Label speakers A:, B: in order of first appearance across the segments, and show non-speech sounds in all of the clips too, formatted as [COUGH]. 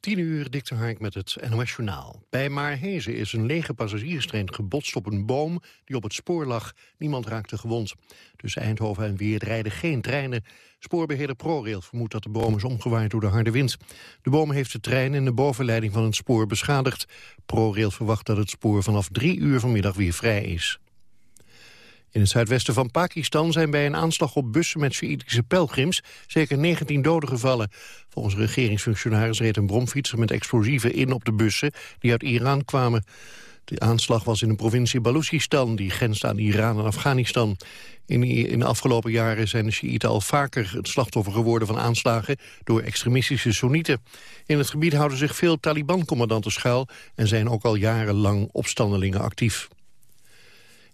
A: 10 uur, dikte Hark met het NOS Journaal. Bij Maarhezen is een lege passagierstrein gebotst op een boom die op het spoor lag. Niemand raakte gewond. Tussen Eindhoven en Weert rijden geen treinen. Spoorbeheerder ProRail vermoedt dat de boom is omgewaaid door de harde wind. De boom heeft de trein en de bovenleiding van het spoor beschadigd. ProRail verwacht dat het spoor vanaf drie uur vanmiddag weer vrij is. In het zuidwesten van Pakistan zijn bij een aanslag op bussen met Sjiitische pelgrims zeker 19 doden gevallen. Volgens regeringsfunctionaris reed een bromfietser met explosieven in op de bussen die uit Iran kwamen. De aanslag was in de provincie Balochistan, die grenst aan Iran en Afghanistan. In, in de afgelopen jaren zijn de Sjiïten al vaker het slachtoffer geworden van aanslagen door extremistische Soenieten. In het gebied houden zich veel Taliban-commandanten schuil en zijn ook al jarenlang opstandelingen actief.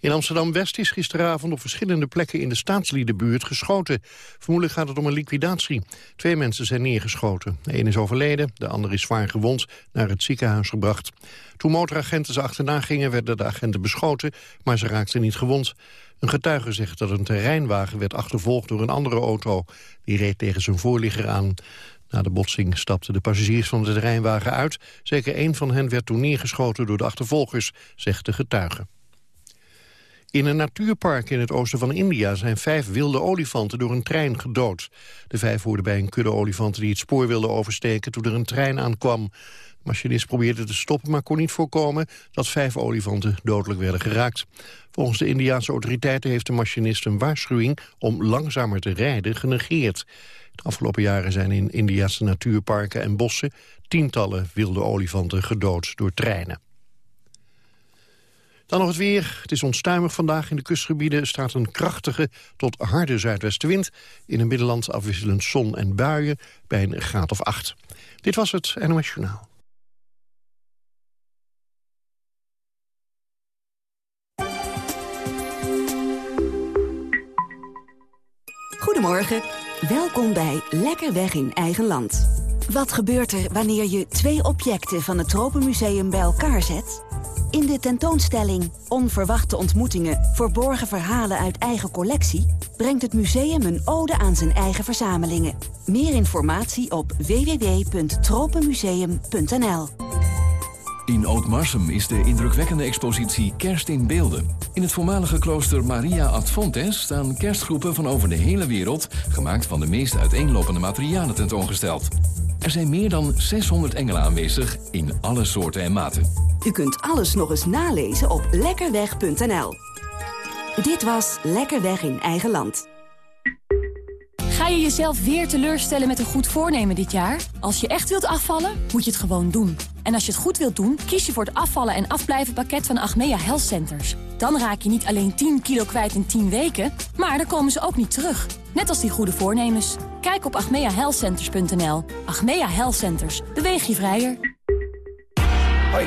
A: In Amsterdam-West is gisteravond op verschillende plekken in de staatsliedenbuurt geschoten. Vermoedelijk gaat het om een liquidatie. Twee mensen zijn neergeschoten. De een is overleden, de ander is zwaar gewond naar het ziekenhuis gebracht. Toen motoragenten ze achterna gingen werden de agenten beschoten, maar ze raakten niet gewond. Een getuige zegt dat een terreinwagen werd achtervolgd door een andere auto. Die reed tegen zijn voorligger aan. Na de botsing stapten de passagiers van de terreinwagen uit. Zeker één van hen werd toen neergeschoten door de achtervolgers, zegt de getuige. In een natuurpark in het oosten van India zijn vijf wilde olifanten door een trein gedood. De vijf hoorden bij een kudde olifanten die het spoor wilden oversteken toen er een trein aankwam. De machinist probeerde te stoppen, maar kon niet voorkomen dat vijf olifanten dodelijk werden geraakt. Volgens de Indiaanse autoriteiten heeft de machinist een waarschuwing om langzamer te rijden genegeerd. De afgelopen jaren zijn in Indiase natuurparken en bossen tientallen wilde olifanten gedood door treinen. Dan nog het weer. Het is onstuimig vandaag. In de kustgebieden staat een krachtige tot harde zuidwestenwind. In het middenland afwisselend zon en buien bij een graad of acht. Dit was het NOS Journaal.
B: Goedemorgen. Welkom bij Lekker Weg in eigen land. Wat gebeurt er wanneer je twee objecten van het Tropenmuseum bij elkaar zet? In de tentoonstelling Onverwachte ontmoetingen, verborgen verhalen uit eigen collectie... brengt het museum een ode aan zijn eigen verzamelingen. Meer informatie op www.tropenmuseum.nl
C: In Ootmarsum is de indrukwekkende expositie Kerst in Beelden. In het voormalige klooster Maria ad Fontes staan kerstgroepen van over de hele wereld... gemaakt van de meest uiteenlopende materialen tentoongesteld. Er zijn meer dan 600 engelen aanwezig in alle soorten en maten.
B: U kunt alles nog eens nalezen op lekkerweg.nl. Dit was Lekkerweg in eigen land.
D: Ga je jezelf weer teleurstellen met een goed voornemen dit jaar? Als je echt wilt afvallen, moet je het gewoon doen. En als je het goed wilt doen, kies je voor het afvallen en afblijven pakket van Achmea Health Centers. Dan raak je niet alleen 10 kilo kwijt in 10 weken, maar dan komen ze ook niet terug. Net als die goede voornemens. Kijk op agmeahealthcenters.nl. Achmea Health Centers. Beweeg je vrijer.
E: Hoi.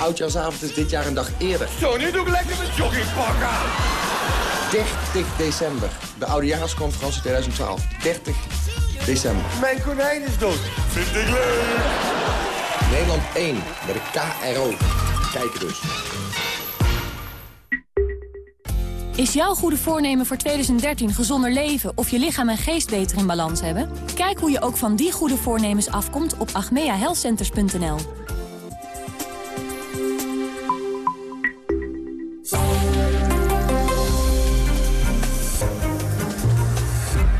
E: Oudjaarsavond is dit jaar een dag eerder.
F: Zo, nu doe ik lekker mijn joggingpak aan.
E: 30 december. De Oudejaarsconferentie 2012. 30 december.
F: Mijn konijn is dood. Vind ik leuk.
E: Nederland 1 met de KRO. Kijken dus.
D: Is jouw goede voornemen voor 2013 gezonder leven of je lichaam en geest beter in balans hebben? Kijk hoe je ook van die goede voornemens afkomt op agmeahealthcenters.nl.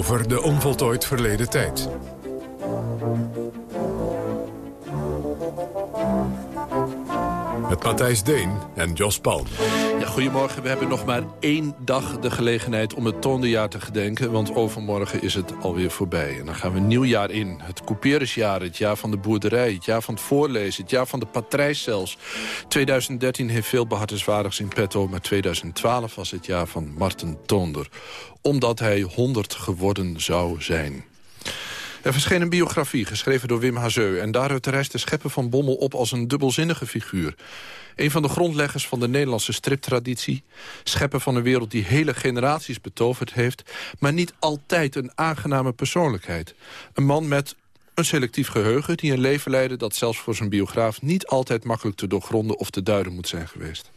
G: Over de onvoltooid verleden tijd. Matthijs Deen en Jos Palm.
H: Ja, goedemorgen, we hebben nog maar één dag de gelegenheid om het toondejaar te gedenken. Want overmorgen is het alweer voorbij. En dan gaan we een nieuw jaar in. Het couperusjaar, het jaar van de boerderij, het jaar van het voorlezen... het jaar van de patrijs zelfs. 2013 heeft veel behartenswaardigs in petto... maar 2012 was het jaar van Marten Toonder. Omdat hij 100 geworden zou zijn. Er verscheen een biografie, geschreven door Wim Hazeu... en daaruit reist de schepper van Bommel op als een dubbelzinnige figuur. Een van de grondleggers van de Nederlandse striptraditie. Schepper van een wereld die hele generaties betoverd heeft... maar niet altijd een aangename persoonlijkheid. Een man met een selectief geheugen die een leven leidde... dat zelfs voor zijn biograaf niet altijd makkelijk te doorgronden of te duiden moet zijn geweest.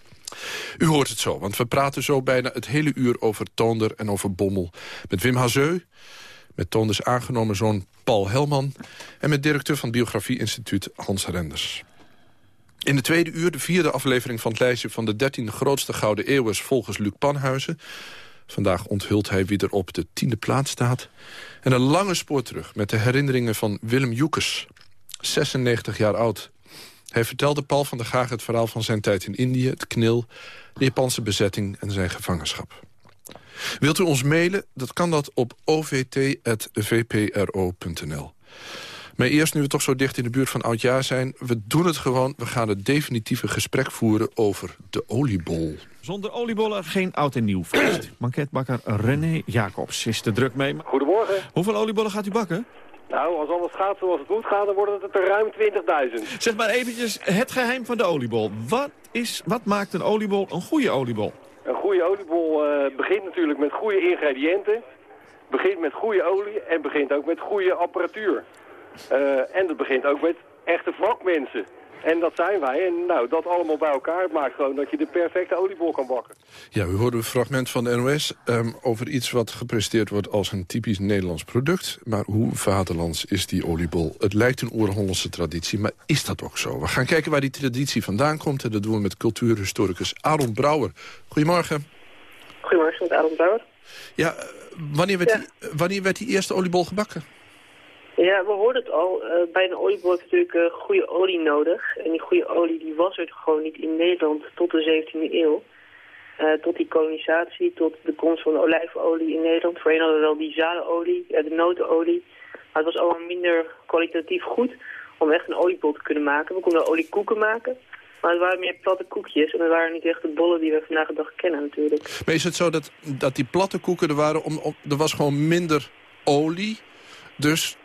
H: U hoort het zo, want we praten zo bijna het hele uur over Toonder en over Bommel. Met Wim Hazeu, met Toonders aangenomen zoon Paul Helman... en met directeur van Biografie Instituut Hans Renders. In de tweede uur de vierde aflevering van het lijstje van de dertiende grootste Gouden Eeuwers volgens Luc Panhuizen. Vandaag onthult hij wie er op de tiende plaats staat. En een lange spoor terug met de herinneringen van Willem Joekes. 96 jaar oud. Hij vertelde Paul van der Gaag het verhaal van zijn tijd in Indië... het knil, de Japanse bezetting en zijn gevangenschap. Wilt u ons mailen? Dat kan dat op ovt.vpro.nl. Maar eerst, nu we toch zo dicht in de buurt van oudjaar zijn... we doen het gewoon, we gaan het definitieve gesprek voeren over de oliebol.
I: Zonder oliebollen geen oud en nieuw feest. [CLEARS THROAT] Banketbakker René Jacobs is er druk mee.
J: Goedemorgen.
I: Hoeveel oliebollen gaat u bakken?
J: Nou, als alles gaat zoals het moet gaan, dan worden het er ruim 20.000.
I: Zeg maar eventjes het geheim van de oliebol. Wat, is, wat maakt een oliebol een goede oliebol?
J: Een goede oliebol uh, begint natuurlijk met goede ingrediënten. Begint met goede olie en begint ook met goede apparatuur. Uh, en dat begint ook met echte vakmensen. En dat zijn wij. En nou, dat allemaal bij elkaar maakt gewoon dat je de perfecte oliebol kan bakken.
H: Ja, u hoorde een fragment van de NOS um, over iets wat gepresenteerd wordt als een typisch Nederlands product. Maar hoe vaderlands is die oliebol? Het lijkt een oer-Hollandse traditie, maar is dat ook zo? We gaan kijken waar die traditie vandaan komt. En dat doen we met cultuurhistoricus Aaron Brouwer. Goedemorgen.
K: Goedemorgen, met Aaron Brouwer.
H: Ja, wanneer werd, ja. Die, wanneer werd die eerste oliebol gebakken?
K: Ja, we hoorden het al. Uh, bij een oliebol je natuurlijk uh, goede olie nodig. En die goede olie die was er gewoon niet in Nederland tot de 17e eeuw. Uh, tot die kolonisatie, tot de komst van olijfolie in Nederland. Voorheen hadden we wel die zadenolie, de notenolie. Maar het was allemaal minder kwalitatief goed om echt een oliebol te kunnen maken. We konden oliekoeken maken. Maar het waren meer platte koekjes en het waren niet echt de bollen die we vandaag de dag kennen natuurlijk.
H: Maar is het zo dat, dat die platte koeken er waren, om, om, er was gewoon minder olie... Dus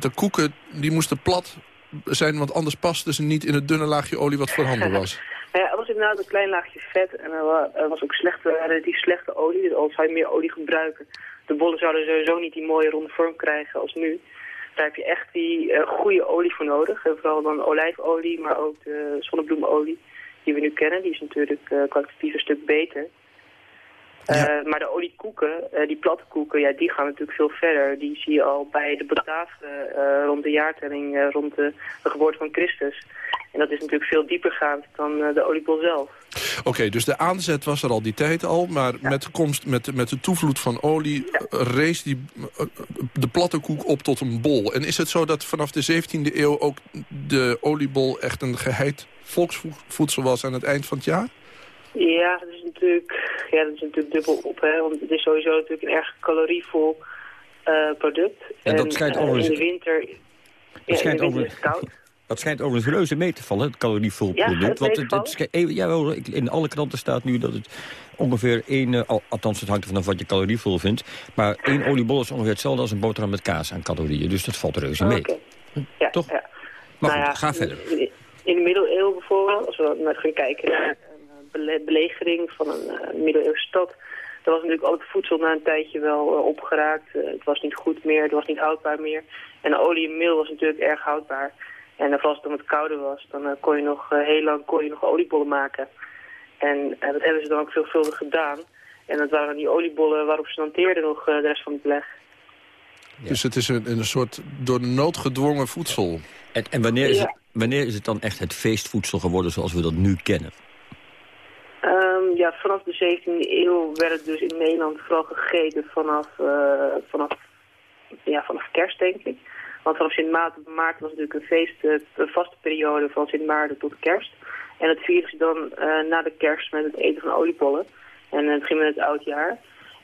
H: de koeken die moesten plat zijn, want anders pasten ze niet in het dunne laagje olie wat voorhanden [LAUGHS] was.
K: ja, er was inderdaad een klein laagje vet en er was ook slechte, relatief slechte olie. Dus als wij meer olie gebruiken, de bollen zouden sowieso niet die mooie ronde vorm krijgen als nu. Daar heb je echt die uh, goede olie voor nodig. En vooral dan olijfolie, maar ook de zonnebloemolie die we nu kennen. Die is natuurlijk uh, kwalitatief een stuk beter. Ja. Uh, maar de oliekoeken, uh, die platte koeken, ja, die gaan natuurlijk veel verder. Die zie je al bij de Bataven uh, rond de jaartelling, rond de, de, geboorte van Christus. En dat is natuurlijk veel dieper gaand dan de oliebol zelf.
H: Oké, okay, dus de aanzet was er al die tijd al, maar ja. met, de komst, met, met de toevloed van olie ja. race die, de platte koek op tot een bol. En is het zo dat vanaf de 17e eeuw ook de oliebol echt een geheid volksvoedsel was aan het eind van het jaar?
K: Ja, dat is natuurlijk, ja, dat is natuurlijk dubbel op, hè, want het is sowieso natuurlijk een erg calorievol uh, product.
L: En dat schijnt
K: en,
L: overigens...
K: in de winter,
L: dat
K: ja,
L: schijnt over...
K: is koud.
L: Dat schijnt overigens reuze mee te vallen, het calorievol
K: Ja,
L: product.
K: het
L: Want het, het, schijnt- jawel, ik- in alle kranten staat nu dat het ongeveer één... eh, al- althans, het hangt er vanaf wat je calorievol vindt. Maar één oliebol is ongeveer hetzelfde als een boterham met kaas aan calorieën. Dus dat valt reuze mee.
K: Oké. Ja,
L: Toch?
K: Ja.
L: Maar
K: Nou
L: goed, ga verder.
K: In, de middeleeuwen bijvoorbeeld, als we gaan kijken naar eh, bele- belegering van een eh, middeleeuwse stad, dan was natuurlijk al het voedsel na een tijdje wel eh, opgeraakt. Eh, het was niet goed meer, het was niet houdbaar meer. En olie en meel was natuurlijk erg houdbaar. En vooral als het om het koude was, dan kon je nog heel lang kon je nog oliebollen maken. En dat hebben ze dan ook veelvuldig gedaan. En dat waren dan die oliebollen waarop ze hanteerden nog de rest van het beleg.
H: Dus het is een, een soort door de nood gedwongen voedsel.
L: En, en wanneer, is
K: Ja.
L: het, wanneer is het dan echt het feestvoedsel geworden zoals we dat nu kennen?
K: Ja, vanaf de 17e eeuw werd het dus in Nederland vooral gegeten vanaf, eh, vanaf, ja, vanaf kerst, denk ik. Want vanaf Sint Maarten, maart was natuurlijk een feest, eh, een vaste periode van Sint Maarten tot kerst. En het vierden ze dan eh, na de kerst met het eten van oliebollen. En het ging met het oudjaar.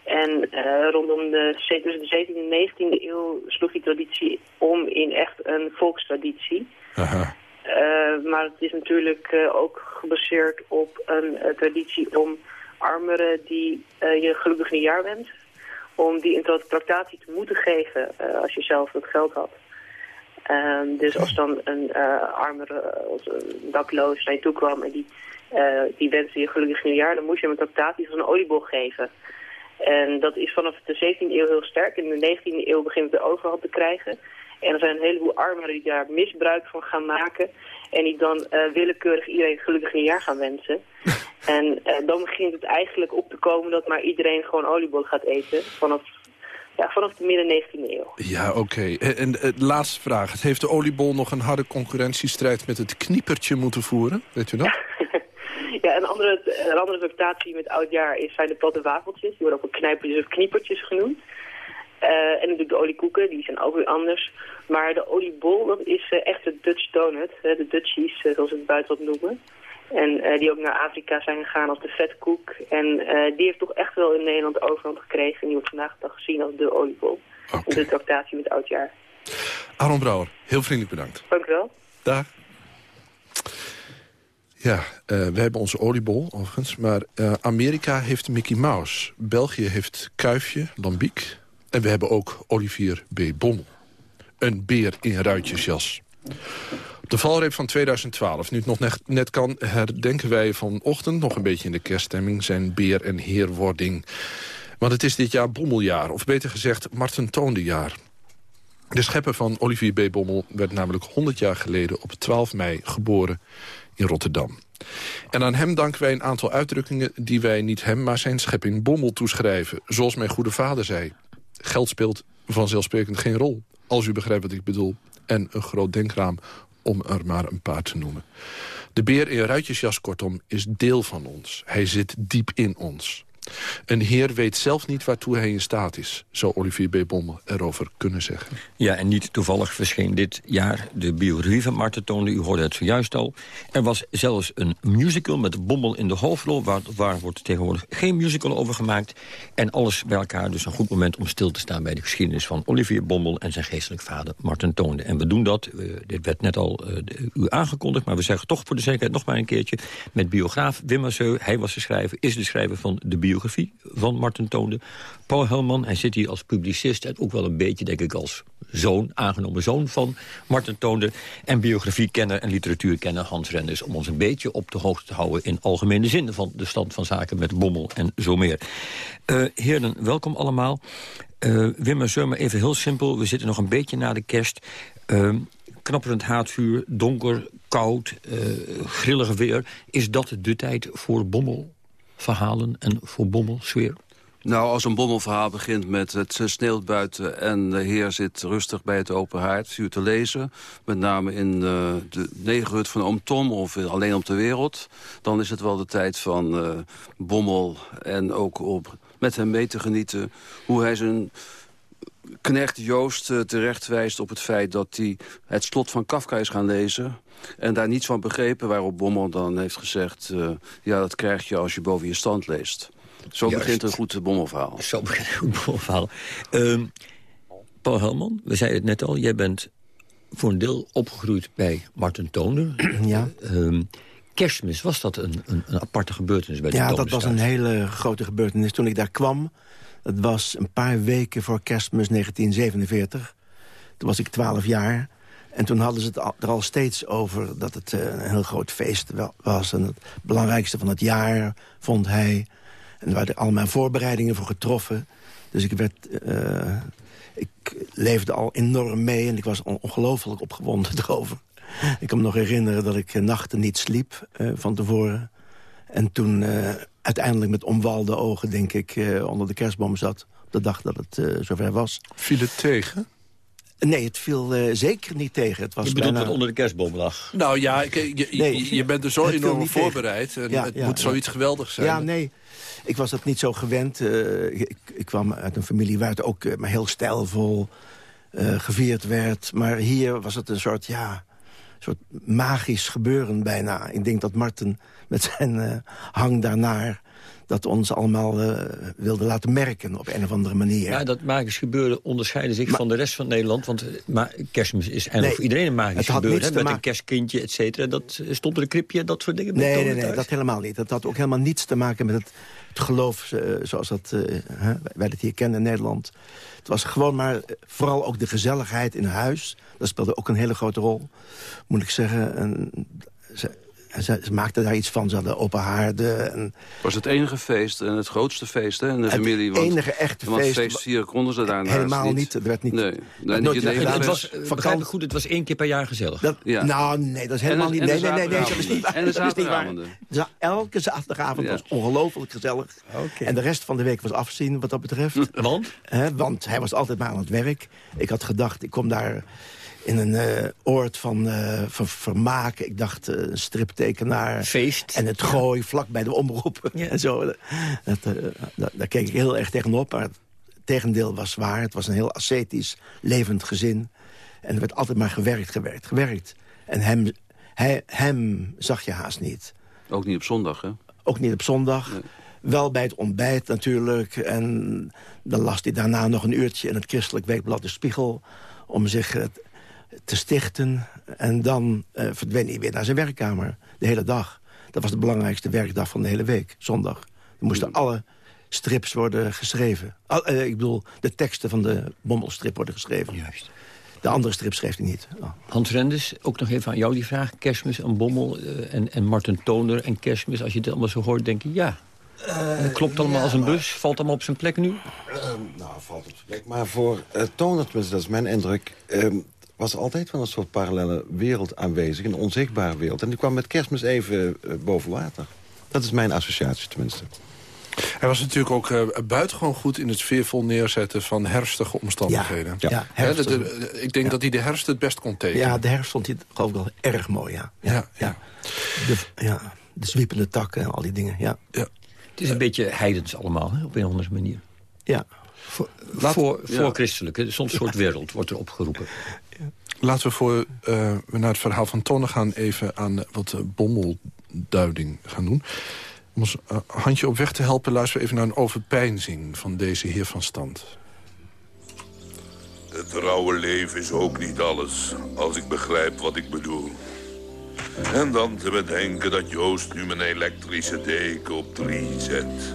K: En rondom de, de 17e en 19e eeuw sloeg die traditie om in echt een volkstraditie.
H: Aha.
K: Eh, maar het is natuurlijk eh, ook gebaseerd op een eh, traditie om armeren die je gelukkig nieuwjaar wenst. om die in tractatie te moeten geven als je zelf het geld had. Ehm, dus als dan een armere, een dakloos naar je toe kwam en die, die wenste je gelukkig nieuwjaar, dan moest je hem een tractatie als een oliebol geven. En dat is vanaf de 17e eeuw heel sterk. In de 19e eeuw begint het de overhand te krijgen. En er zijn een heleboel armen die daar misbruik van gaan maken. En die dan uh, willekeurig iedereen gelukkig een jaar gaan wensen. [LAUGHS] en uh, dan begint het eigenlijk op te komen dat maar iedereen gewoon oliebol gaat eten. Vanaf, ja, vanaf de midden 19e eeuw.
H: Ja, oké. En, en uh, laatste vraag. Heeft de oliebol nog een harde concurrentiestrijd met het kniepertje moeten voeren? Weet u dat? [LAUGHS]
K: Ja, een andere, een andere reputatie met oudjaar is, zijn de platte wafeltjes. Die worden ook wel knijpertjes of kniepertjes genoemd. Uh, en natuurlijk de oliekoeken, die zijn ook weer anders. Maar de oliebol, dat is uh, echt de Dutch donut, hè, de Dutchies, uh, zoals we het buitenland noemen. En die ook naar Afrika zijn gegaan als de vetkoek. En die heeft toch echt wel in Nederland overhand gekregen. En die wordt vandaag de dag gezien als de oliebol. Okay. De tractatie met oudjaar.
H: Aaron Brouwer, heel vriendelijk bedankt.
K: Dank u wel.
H: Dag. Ja, uh, we hebben onze oliebol overigens. Maar uh, Amerika heeft Mickey Mouse. België heeft Kuifje, Lambiek. En we hebben ook Olivier B. Bommel. Een beer in ruitjesjas. De valreep van 2012, nu het nog net, net kan... herdenken wij vanochtend nog een beetje in de kerststemming... zijn beer- en heerwording. Want het is dit jaar Bommeljaar, of beter gezegd Marten Toondejaar. De schepper van Olivier B. Bommel werd namelijk 100 jaar geleden... op 12 mei geboren in Rotterdam. En aan hem danken wij een aantal uitdrukkingen die wij niet hem, maar zijn schepping Bommel toeschrijven. Zoals mijn goede vader zei. Geld speelt vanzelfsprekend geen rol, als u begrijpt wat ik bedoel. En een groot denkraam om er maar een paar te noemen. De beer in ruitjesjas, kortom, is deel van ons. Hij zit diep in ons. Een heer weet zelf niet waartoe hij in staat is, zou Olivier B. Bommel erover kunnen zeggen.
L: Ja, en niet toevallig verscheen dit jaar de biografie van Marten Toonde. U hoorde het zojuist al. Er was zelfs een musical met Bommel in de hoofdrol... Waar, waar wordt tegenwoordig geen musical over gemaakt. En alles bij elkaar dus een goed moment om stil te staan... bij de geschiedenis van Olivier Bommel en zijn geestelijk vader Marten Toonde. En we doen dat, dit werd net al uh, u aangekondigd... maar we zeggen toch voor de zekerheid nog maar een keertje... met biograaf Wim Masseu, hij was de schrijver, is de schrijver van de biografie biografie van Martin Toonde. Paul Helman, hij zit hier als publicist en ook wel een beetje, denk ik, als zoon, aangenomen zoon van Martin Toonde. En biografiekenner en literatuurkenner Hans Renders... om ons een beetje op de hoogte te houden in algemene zin... van de stand van zaken met Bommel en zo meer. Uh, heren, welkom allemaal. Uh, Wim en Zurmer, even heel simpel. We zitten nog een beetje na de kerst. Uh, knapperend haatvuur, donker, koud, uh, grillig weer. Is dat de tijd voor Bommel? Verhalen en voor Bommel sfeer?
M: Nou, als een bommelverhaal begint met het sneeuwt buiten... en de heer zit rustig bij het open haard, vuur te lezen... met name in uh, de negerhut van oom Tom of alleen op de wereld... dan is het wel de tijd van uh, Bommel en ook op, met hem mee te genieten... hoe hij zijn knecht Joost uh, terechtwijst op het feit dat hij het slot van Kafka is gaan lezen... En daar niets van begrepen, waarop Bommel dan heeft gezegd... Uh, ja, dat krijg je als je boven je stand leest. Zo begint een goed bommelverhaal.
L: Zo begint een goed bommelverhaal. Um, Paul Helman, we zeiden het net al, jij bent voor een deel opgegroeid bij Martin Toner. [CLEARS THROAT]
N: Ja.
L: Um, kerstmis, was dat een, een, een, aparte gebeurtenis bij de
N: Ja, dat was een hele grote gebeurtenis. Toen ik daar kwam, het was een paar weken voor kerstmis 1947. Toen was ik 12 jaar. En toen hadden ze het er al steeds over dat het een heel groot feest was. En het belangrijkste van het jaar, vond hij. En er werden allemaal voorbereidingen voor getroffen. Dus ik werd... Uh, ik leefde al enorm mee en ik was ongelooflijk opgewonden [LAUGHS] erover. Ik kan me nog herinneren dat ik nachten niet sliep van tevoren. En toen uiteindelijk met omwalde ogen, denk ik, onder de kerstboom zat. Op de dag dat het zover was.
H: Viel het tegen?
N: Nee, het viel uh, zeker niet tegen. Het was
L: je bedoelt
N: bijna...
L: wat onder de kerstboom lag?
H: Nou ja, ik, je, nee, je, bent er zo enorm voorbereid. En ja, het ja, moet zoiets geweldigs zijn.
N: Ja, nee. Ik was dat niet zo gewend. Uh, ik, ik, kwam uit een familie waar het ook uh, maar heel stijlvol gevierd werd. Maar hier was het een soort, ja, soort magisch gebeuren bijna. Ik denk dat Marten met zijn hang daarnaar dat ons allemaal uh, wilde laten merken op een of andere manier.
L: Ja, dat magisch gebeuren onderscheiden zich van de rest van Nederland. Want maar kerstmis is en nee, voor iedereen een magisch gebeuren. Met een kerstkindje, et cetera. Dat stond er een kripje, dat soort dingen.
N: Nee, nee, nee, dat helemaal niet. Dat had ook helemaal niets te maken met het, het geloof uh, zoals dat, uh, wij het hier kennen in Nederland. Het was gewoon maar vooral ook de gezelligheid in huis. Dat speelde ook een hele grote rol, moet ik zeggen. En, ze, ze maakten daar iets van. Ze hadden open haarden. En...
M: Het was het enige feest en het grootste feest hè, in de familie.
N: Het enige echte feest.
M: feest hier konden ze daarnaast
N: Helemaal niet. Er werd niet...
M: Nee, nee,
L: nooit niet het was, ik goed, het was één keer per jaar gezellig.
N: Dat, ja. Nou, nee, dat is helemaal niet. Nee, nee, nee, nee, dat is niet waar. En de zaterdagavonden. Elke zaterdagavond was ongelooflijk gezellig. En de rest van de week was afzien wat dat betreft.
L: Want?
N: want hij was altijd maar aan het werk. Ik had gedacht, ik kom daar in een uh, oord van, uh, van vermaak. Ik dacht, uh, een striptekenaar.
L: Feest.
N: En het gooi vlak bij de omroep. Ja. [LAUGHS] en zo. Dat, daar keek ik heel erg tegenop. Maar het tegendeel was waar. Het was een heel ascetisch, levend gezin. En er werd altijd maar gewerkt, gewerkt, gewerkt. En hem, hij, hem zag je haast niet.
M: Ook niet op zondag, hè?
N: Ook niet op zondag. Nee. Wel bij het ontbijt natuurlijk. En dan las hij daarna nog een uurtje in het christelijk weekblad De Spiegel... om zich te stichten. En dan uh, verdween hij weer naar zijn werkkamer. De hele dag. Dat was de belangrijkste werkdag van de hele week. Zondag. Er moesten alle strips worden geschreven. Al, uh, ik bedoel, de teksten van de bommelstrip worden geschreven.
L: Juist.
N: De andere strip schreef hij niet. Oh.
L: Hans Renders, ook nog even aan jou die vraag. Kerstmis en Bommel uh, en, en Martin Toner en Kerstmis. Als je het allemaal zo hoort, denk je ja. Uh, klopt allemaal ja, als een bus? Valt allemaal op zijn plek nu?
O: nou, valt op zijn plek. Maar voor Toner, tenminste, dat is mijn indruk... Ehm, was er altijd wel een soort parallele wereld aanwezig. Een onzichtbare wereld. En die kwam met kerstmis even uh, boven water. Dat is mijn associatie tenminste.
H: Hij was natuurlijk ook uh, buitengewoon goed in het sfeervol neerzetten van herfstige omstandigheden.
N: Ja, ja. herfst,
H: de, de, ik denk ja. dat hij de herfst het best kon tekenen.
N: Ja, de herfst vond hij geloof ik wel erg mooi, ja. Ja, ja. De, ja, de zwiepende takken en al die dingen, ja. ja.
L: Het is een beetje heidens allemaal, hè, op een of andere manier.
N: Ja.
L: Voor, Laat, voor, voor christelijk, soms soort wereld wordt er opgeroepen.
H: Laten we voor uh, we naar het verhaal van Tonne gaan... even aan wat uh, bommelduiding gaan doen. Om ons uh, handje op weg te helpen... luisteren we even naar een overpeinzing van deze heer van stand.
P: Het rauwe leven is ook niet alles, als ik begrijp wat ik bedoel. En dan te bedenken dat Joost nu mijn elektrische deken op drie zet.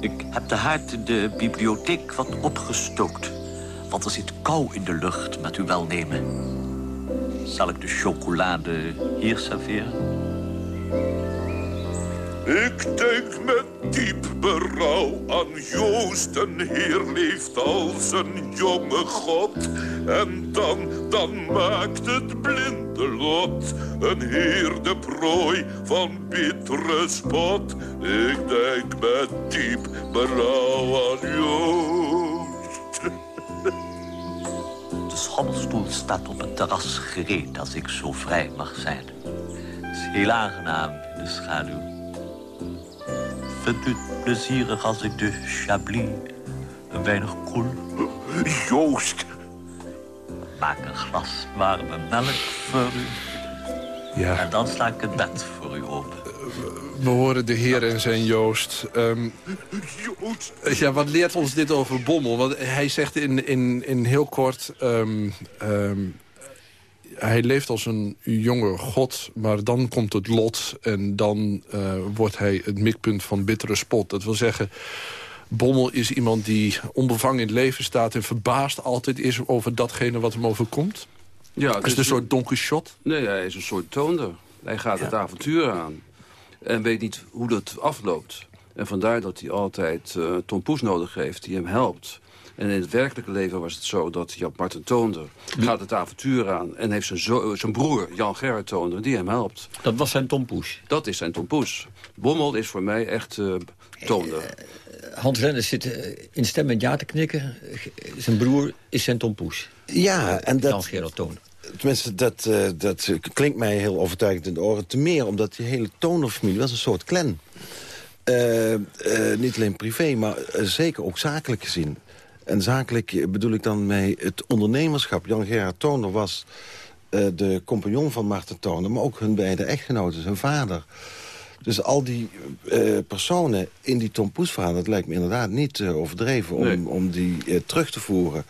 Q: Ik heb de haard in de bibliotheek wat opgestookt. Want er zit kou in de lucht, met uw welnemen. Zal ik de chocolade hier serveren?
P: Ik denk met diep berouw aan Joost. Een heer leeft als een jonge god. En dan, dan maakt het blinde lot. Een heer de prooi van bittere spot. Ik denk met diep berouw aan Joost.
Q: De schommelstoel staat op het terras gereed als ik zo vrij mag zijn. Het is heel aangenaam in de schaduw. Vindt u het plezierig als ik de chablis een weinig koel?
P: Joost!
Q: Maak een glas warme melk voor u. Ja. En dan sla ik het bed voor u open.
H: We horen de heer en zijn Joost. Um,
P: Joost!
H: Ja, wat leert ons dit over Bommel? Want hij zegt in, in, in heel kort... Um, um, hij leeft als een jonge god, maar dan komt het lot... en dan uh, wordt hij het mikpunt van bittere spot. Dat wil zeggen, Bommel is iemand die onbevangen in het leven staat... en verbaasd altijd is over datgene wat hem overkomt?
M: Ja,
H: is het een soort Don Quixote?
M: Nee, hij is een soort toonder. Hij gaat ja. het avontuur aan. En weet niet hoe dat afloopt. En vandaar dat hij altijd uh, Tom Poes nodig heeft die hem helpt. En in het werkelijke leven was het zo dat Jan Marten Toonder... gaat het avontuur aan en heeft zijn, zo, zijn broer Jan Gerrit Toonder die hem helpt.
L: Dat was zijn Tom Poes?
M: Dat is zijn Tom Poes. Bommel is voor mij echt uh, Toonder.
L: Uh, Hans Renners zit in stem met ja te knikken. Zijn broer is zijn Tom Poes.
O: Ja, en dat...
L: Jan Gerrit Toonder.
O: Tenminste, dat, uh, dat klinkt mij heel overtuigend in de oren. Te meer omdat die hele Toner-familie was een soort clan. Uh, uh, niet alleen privé, maar zeker ook zakelijk gezien. En zakelijk bedoel ik dan mee het ondernemerschap. Jan Gerard Toner was de compagnon van Marten Toner... maar ook hun beide echtgenoten, zijn vader. Dus al die eh, personen in die Tom Poes verhaal... dat lijkt me inderdaad niet eh, overdreven om,
M: Nee.
O: om die eh, terug te voeren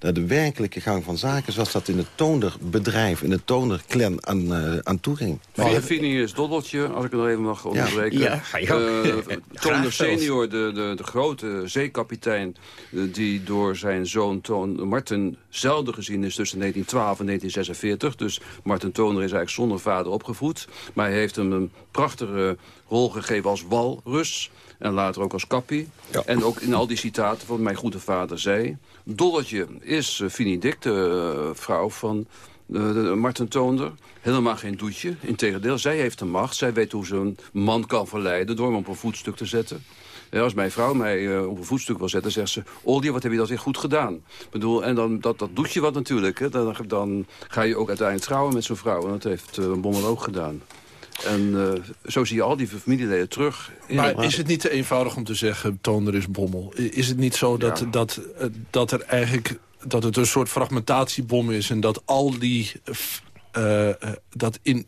O: naar de werkelijke gang van zaken... zoals dat in het toonderbedrijf, in het toonderclan aan, eh, aan toe ging.
M: Maar Finius Doddeltje, als ik het nog even mag onderbreken.
O: Ja, ga je gang.
M: Eh, [LAUGHS] Toonder senior, de, de, de grote zeekapitein... eh, die door zijn zoon Toon, Marten zelden gezien is tussen 1912 en 1946. Dus Marten Toner is eigenlijk zonder vader opgevoed. Maar hij heeft hem een prachtige rol gegeven als walrus... En later ook als kappie. En ook in al die citaten van mijn goede vader zei... Dolletje is uh, Fini de eh, vrouw van de, Marten Toonder. Helemaal geen doetje. Integendeel, zij heeft de macht. Zij weet hoe ze een man kan verleiden door hem op een voetstuk te zetten. Ja, als mijn vrouw mij op een voetstuk wil zetten, zegt ze... Olje, wat heb je dat weer goed gedaan? Ik bedoel, en dan, dat, dat doet je wat natuurlijk. Hè? Dan, dan ga je ook uiteindelijk trouwen met zo'n vrouw. En dat heeft uh, Bommel ook gedaan. En uh, zo zie je al die familieleden terug.
H: Maar is het niet te eenvoudig om te zeggen, Toner is Bommel? Is het niet zo dat, ja. dat, uh, dat er eigenlijk dat het een soort fragmentatiebom is... en dat al die, uh, dat in,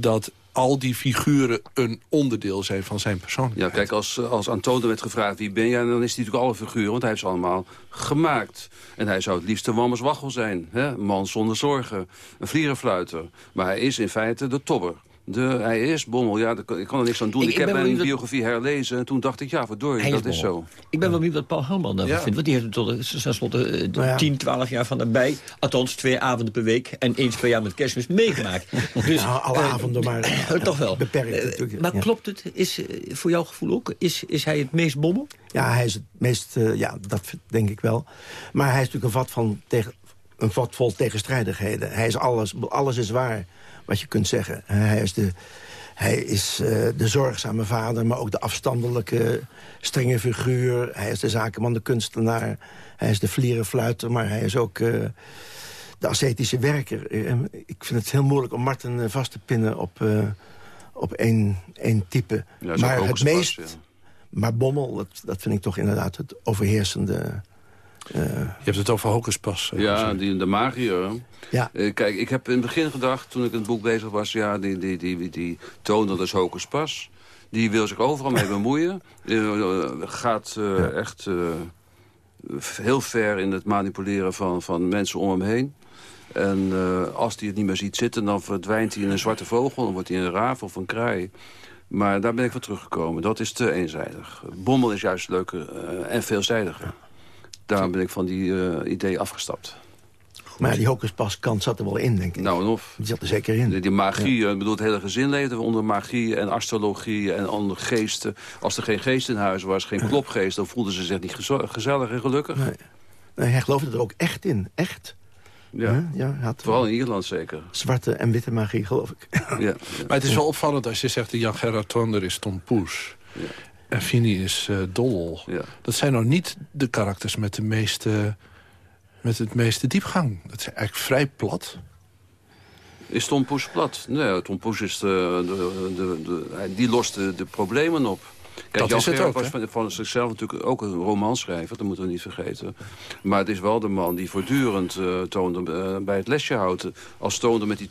H: dat al die figuren een onderdeel zijn van zijn persoonlijkheid?
M: Ja, kijk, als, als aan Toner werd gevraagd wie ben jij... dan is hij natuurlijk alle figuren, want hij heeft ze allemaal gemaakt. En hij zou het liefst een Wammers Waggel zijn. Hè? Een man zonder zorgen, een vlierenfluiter. Maar hij is in feite de tobber. De, hij is Bommel, ja, ik kan er niks aan doen. Ik, heb mijn biografie dat... herlezen en toen dacht ik, ja, verdorie, dat is, is zo.
L: Ik ben wel benieuwd wat Paul Helman daarvan ja. vindt. Want die heeft tot tenslotte uh, nou ja. 10, 12 jaar van daarbij. Althans, twee avonden per week en eens per jaar met kerstmis meegemaakt. [LAUGHS]
N: Dus, nou, alle uh, avonden, maar
L: uh, toch wel.
N: Beperkt.
L: maar ja. klopt het, is voor jouw gevoel ook, is, is hij het meest Bommel?
N: Ja, hij is het meest, ja, dat denk ik wel. Maar hij is natuurlijk een vat, van tegen, een vat vol tegenstrijdigheden. Hij is alles, alles is waar wat je kunt zeggen. Hij is de, hij is, uh, de zorgzame vader, maar ook de afstandelijke, strenge figuur. Hij is de zakenman, de kunstenaar. Hij is de vlierenfluiter, maar hij is ook uh, de ascetische werker. Uh, ik vind het heel moeilijk om Martin vast te pinnen op, op één, één type.
M: Ja,
N: maar het meest...
M: Pas, ja.
N: Maar Bommel, dat, dat vind ik toch inderdaad het overheersende...
H: Uh, je hebt het over Hocus
M: Ja, die, de magier.
N: Ja.
M: Uh, kijk, ik heb in het begin gedacht, toen ik in het boek bezig was... ja, die, die, die, die, die toner is Hocus Pas. Die wil zich overal mee bemoeien. Uh, [LAUGHS] gaat ja. echt heel ver in het manipuleren van, van mensen om hem heen. En als hij het niet meer ziet zitten, dan verdwijnt hij in een zwarte vogel. Dan wordt hij een raaf of een kraai. Maar daar ben ik van teruggekomen. Dat is te eenzijdig. Bommel is juist leuker en veelzijdiger. Daarom ben ik van die uh, idee afgestapt.
N: Maar die hocus kant zat er wel in, denk ik.
M: Nou en of.
N: Die zat er zeker in.
M: Die, die magie, ja. ik bedoel, het hele gezin leefde onder magie en astrologie en andere geesten. Als er geen geest in huis was, geen klopgeest, dan voelden ze zich niet gezellig en gelukkig.
N: Nee. nee hij geloofde er ook echt in, echt.
M: Ja, ja, ja had vooral in Ierland zeker.
N: Zwarte en witte magie, geloof ik.
M: Ja, ja. [LAUGHS]
H: Maar het is wel opvallend als je zegt... de Jan Gerard Toonder is Tom Poes. En Fini is uh, Doddel.
M: Ja.
H: Dat zijn nou niet de karakters met, de meeste, met het meeste diepgang. Dat is eigenlijk vrij plat.
M: Is Tom Poes plat? Nee, Tom Poes is de, de, de, de, die lost de, problemen op. Kijk,
H: dat
M: Jan
H: is het
M: Gerard
H: ook,
M: was van, van, zichzelf natuurlijk ook een romanschrijver, dat moeten we niet vergeten. Maar het is wel de man die voortdurend uh, toonde, uh, bij het lesje houdt. Als toonde met die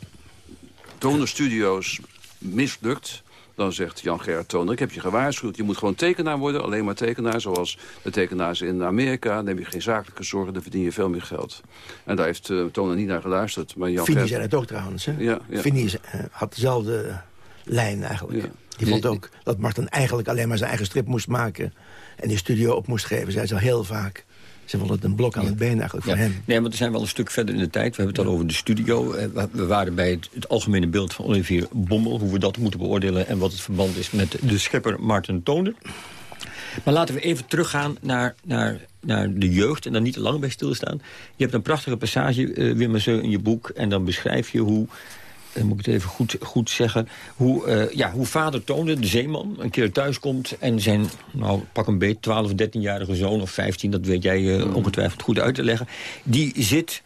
M: tonerstudio's mislukt dan zegt Jan Gerard Toner, ik heb je gewaarschuwd. Je moet gewoon tekenaar worden, alleen maar tekenaar. Zoals de tekenaars in Amerika. Dan heb je geen zakelijke zorgen, dan verdien je veel meer geld. En daar heeft uh, Toner niet naar geluisterd. Maar Jan Gerard...
N: zei het ook trouwens. Hè?
M: Ja, ja.
N: Fini uh, had dezelfde lijn eigenlijk.
M: Ja.
N: Die vond ook dat Martin eigenlijk alleen maar zijn eigen strip moest maken. En die studio op moest geven. Zij zei heel vaak. Ze vonden het een blok aan ja. het been eigenlijk voor hem.
L: Nee, want we zijn wel een stuk verder in de tijd. We hebben het al over de studio. We waren bij het, het, algemene beeld van Olivier Bommel. Hoe we dat moeten beoordelen en wat het verband is met de schepper Martin Toner. Maar laten we even teruggaan naar, naar, naar de jeugd en daar niet te lang bij stilstaan. Je hebt een prachtige passage, uh, Wim Seu, in je boek. En dan beschrijf je hoe moet ik het even goed, goed zeggen... Hoe, uh, ja, hoe vader Toonde, de zeeman, een keer thuis komt... en zijn, nou, pak een beet, 12 of 13-jarige zoon of 15... dat weet jij uh, ongetwijfeld goed uit te leggen... die zit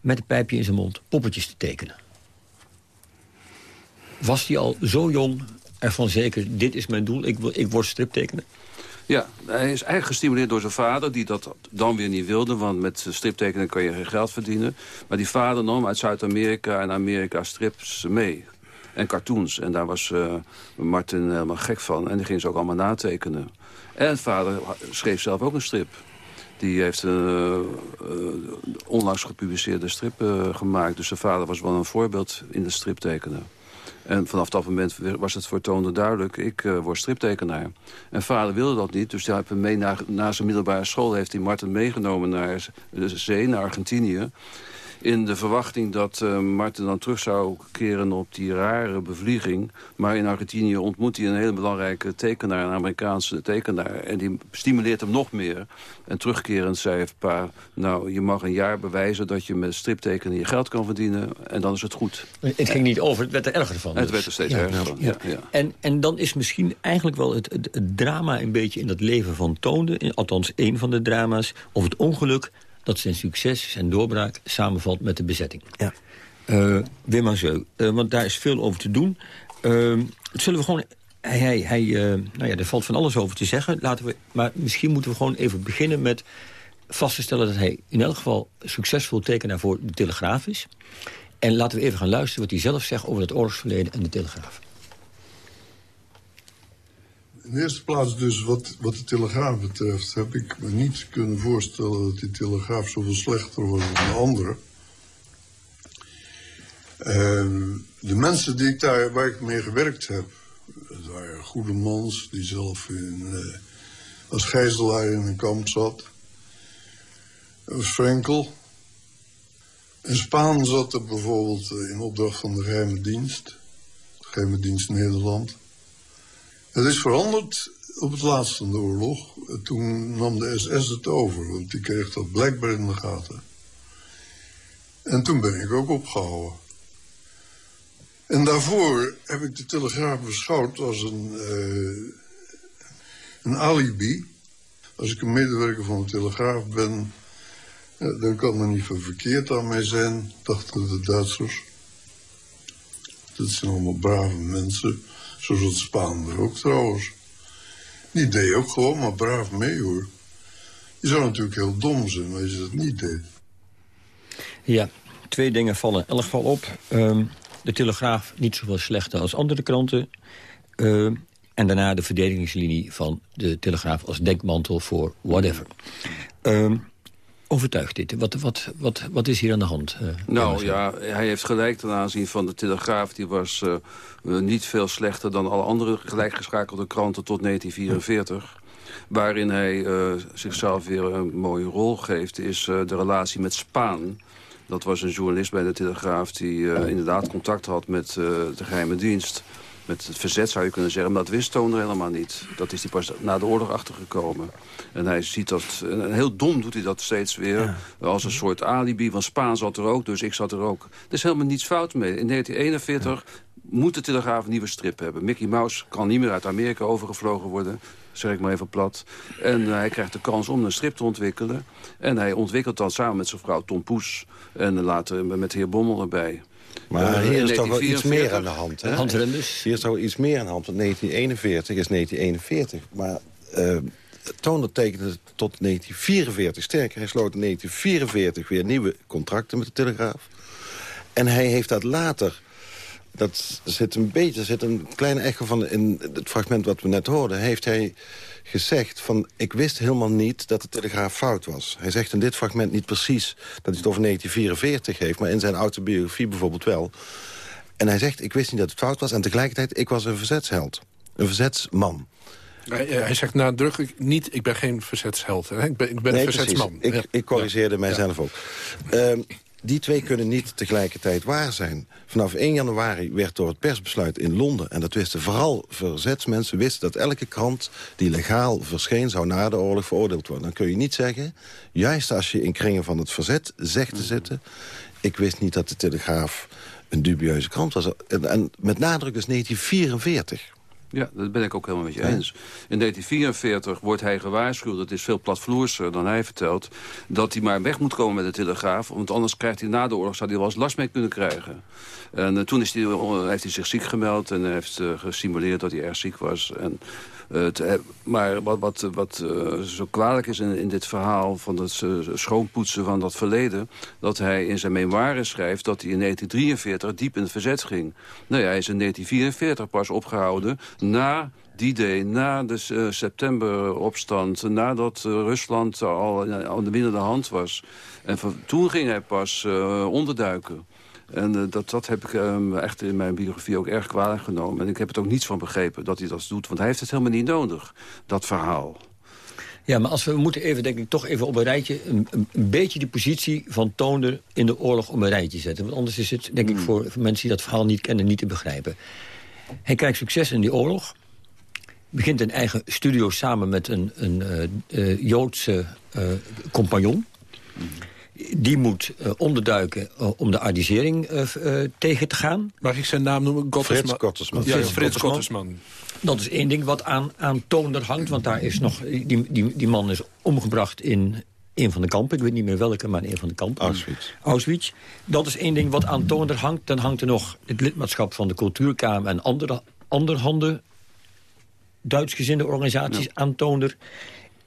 L: met een pijpje in zijn mond poppetjes te tekenen. Was hij al zo jong ervan zeker... dit is mijn doel, ik, wil, ik word striptekener?
M: Ja, hij is eigenlijk gestimuleerd door zijn vader... die dat dan weer niet wilde, want met striptekenen kan je geen geld verdienen. Maar die vader nam uit Zuid-Amerika en Amerika strips mee. En cartoons. En daar was uh, Martin helemaal gek van. En die ging ze ook allemaal natekenen. En vader schreef zelf ook een strip. Die heeft een onlangs gepubliceerde strip gemaakt. Dus zijn vader was wel een voorbeeld in de striptekenen. En vanaf dat moment was het voor duidelijk... ik uh, word striptekenaar. En vader wilde dat niet, dus hij heeft mee na, zijn middelbare school... heeft hij Martin meegenomen naar de zee, naar Argentinië in de verwachting dat uh, Martin dan terug zou keren op die rare bevlieging. Maar in Argentinië ontmoet hij een hele belangrijke tekenaar, een Amerikaanse tekenaar. En die stimuleert hem nog meer. En terugkerend zei pa, nou, je mag een jaar bewijzen dat je met striptekenen je geld kan verdienen. En dan is het goed.
L: Het ging niet over, het werd er erger van.
M: Het werd er steeds erger van, ja. ja.
L: En, en dan is misschien eigenlijk wel het, het, het drama een beetje in dat leven van Toonde. Althans, één van de drama's. Of het ongeluk dat zijn succes, zijn doorbraak, samenvalt met de bezetting. Ja. Uh, Wim Hazeu, uh, want daar is veel over te doen. Uh, zullen we gewoon... Hij, hij, hij nou ja, er valt van alles over te zeggen. Laten we, maar misschien moeten we gewoon even beginnen met vast te stellen... dat hij in elk geval succesvol tekenaar voor de Telegraaf is. En laten we even gaan luisteren wat hij zelf zegt over het oorlogsverleden en de Telegraaf.
R: In de eerste plaats dus wat, wat de Telegraaf betreft... heb ik me niet kunnen voorstellen dat die Telegraaf zoveel slechter was dan de andere. Uh, de mensen die ik daar, waar ik mee gewerkt heb... dat waren goede mans die zelf uh, als gijzelaar in een kamp zat. Dat was Frenkel. In Spaan zat er bijvoorbeeld eh, in opdracht van de geheime dienst. De geheime dienst Nederland... Het is veranderd op het laatste de oorlog. Toen nam de SS het over, want die kreeg dat blijkbaar in de gaten. En toen ben ik ook opgehouden. En daarvoor heb ik de Telegraaf beschouwd als een, uh, een alibi. Als ik een medewerker van de Telegraaf ben... dan kan er niet veel verkeerd aan mij zijn, dachten de Duitsers. Dat zijn allemaal brave mensen... Het Spaan ook trouwens. Die deed ook gewoon maar braaf mee hoor. Je zou natuurlijk heel dom zijn als je dat niet deed.
L: Ja, twee dingen vallen in elk geval op. Ehm, de Telegraaf niet zoveel slechter als andere kranten. Ehm, en daarna de verdedigingslinie van de Telegraaf als dekmantel voor whatever. Um, overtuigt dit? Wat, wat, wat, wat is hier aan de hand? Uh,
M: nou ja, hij heeft gelijk ten aanzien van de Telegraaf. Die was uh, niet veel slechter dan alle andere gelijkgeschakelde kranten tot 1944. Waarin hij uh, zichzelf weer een mooie rol geeft... is de relatie met Spaan. Dat was een journalist bij de Telegraaf... die inderdaad contact had met de geheime dienst met het verzet zou je kunnen zeggen. Maar dat wist Toner helemaal niet. Dat is hij pas na de oorlog achtergekomen. En hij ziet dat, en heel dom doet hij dat steeds weer. Als een soort alibi, van Spaan zat er ook, dus ik zat er ook. Er is helemaal niets fout mee. In 1941 moet de Telegraaf een nieuwe strip hebben. Mickey Mouse kan niet meer uit Amerika overgevlogen worden zeg ik maar even plat. En uh, hij krijgt de kans om een strip te ontwikkelen. En hij ontwikkelt dan samen met zijn vrouw Tom Poes. En later met de heer Bommel erbij.
O: Maar uh, hier is toch wel iets meer aan de hand. Hè? Hier is toch wel iets meer aan de hand. Want 1941 is 1941. Maar uh, Toner tekende tot 1944. Sterker, hij sloot in 1944 weer nieuwe contracten met de Telegraaf. En hij heeft dat later... Dat zit een beetje, zit een kleine echo van in het fragment wat we net hoorden. Heeft hij gezegd van... ik wist helemaal niet dat de Telegraaf fout was. Hij zegt in dit fragment niet precies dat hij het over 1944 heeft... maar in zijn autobiografie bijvoorbeeld wel. En hij zegt, ik wist niet dat het fout was... en tegelijkertijd, ik was een verzetsheld. Een verzetsman.
H: Hij, hij zegt nadrukkelijk niet, ik ben geen verzetsheld. Hè? Ik ben, ik ben een verzetsman.
O: Ik, ik, corrigeerde mijzelf ook. Um, [LAUGHS] die twee kunnen niet tegelijkertijd waar zijn. Vanaf 1 januari werd door het persbesluit in Londen... en dat wisten vooral verzetsmensen... wisten dat elke krant die legaal verscheen... zou na de oorlog veroordeeld worden. Dan kun je niet zeggen... juist als je in kringen van het verzet zegt te zitten... ik wist niet dat de Telegraaf een dubieuze krant was. En met nadruk is 1944.
M: Ja, dat ben ik ook helemaal met je eens. In 1944 wordt hij gewaarschuwd, dat is veel platvloerser dan hij vertelt... dat hij maar weg moet komen met de telegraaf... want anders krijgt hij na de oorlog, zou hij wel eens last mee kunnen krijgen. En uh, toen is hij, uh, heeft hij zich ziek gemeld en heeft uh, gesimuleerd dat hij erg ziek was. En Eh, maar wat, wat, wat eh, zo kwalijk is in, in dit verhaal van het eh, schoonpoetsen van dat verleden... dat hij in zijn memoires schrijft dat hij in 1943 diep in het verzet ging. Nou ja, hij is in 1944 pas opgehouden na die day, na de uh, septemberopstand... nadat uh, Rusland al aan de hand was. En van, toen ging hij pas onderduiken. En dat, dat heb ik um, echt in mijn biografie ook erg kwalijk genomen. En ik heb het ook niets van begrepen dat hij dat doet. Want hij heeft het helemaal niet nodig, dat verhaal.
L: Ja, maar als we, we moeten even, denk ik, toch even op een rijtje... een, beetje die positie van Toonder in de oorlog op een rijtje zetten. Want anders is het, denk ik, voor, voor mensen die dat verhaal niet kennen... niet te begrijpen. Hij krijgt succes in die oorlog begint een eigen studio samen met een, een uh, uh, Joodse compagnon. Die moet onderduiken om de ardisering tegen te gaan.
H: Mag ik zijn naam noemen?
O: Gottersman. Frits Gottersman.
H: Ja, Frits.
L: Dat is één ding wat aan, aan Toonder hangt. Want daar is nog, die, die, die man is omgebracht in een van de kampen. Ik weet niet meer welke, maar in een van de kampen.
O: Auschwitz.
L: Auschwitz. Dat is één ding wat aan Toonder hangt. Dan hangt er nog het lidmaatschap van de Cultuurkamer... en andere, andere handen Duitsgezinde organisaties ja. aan Toonder.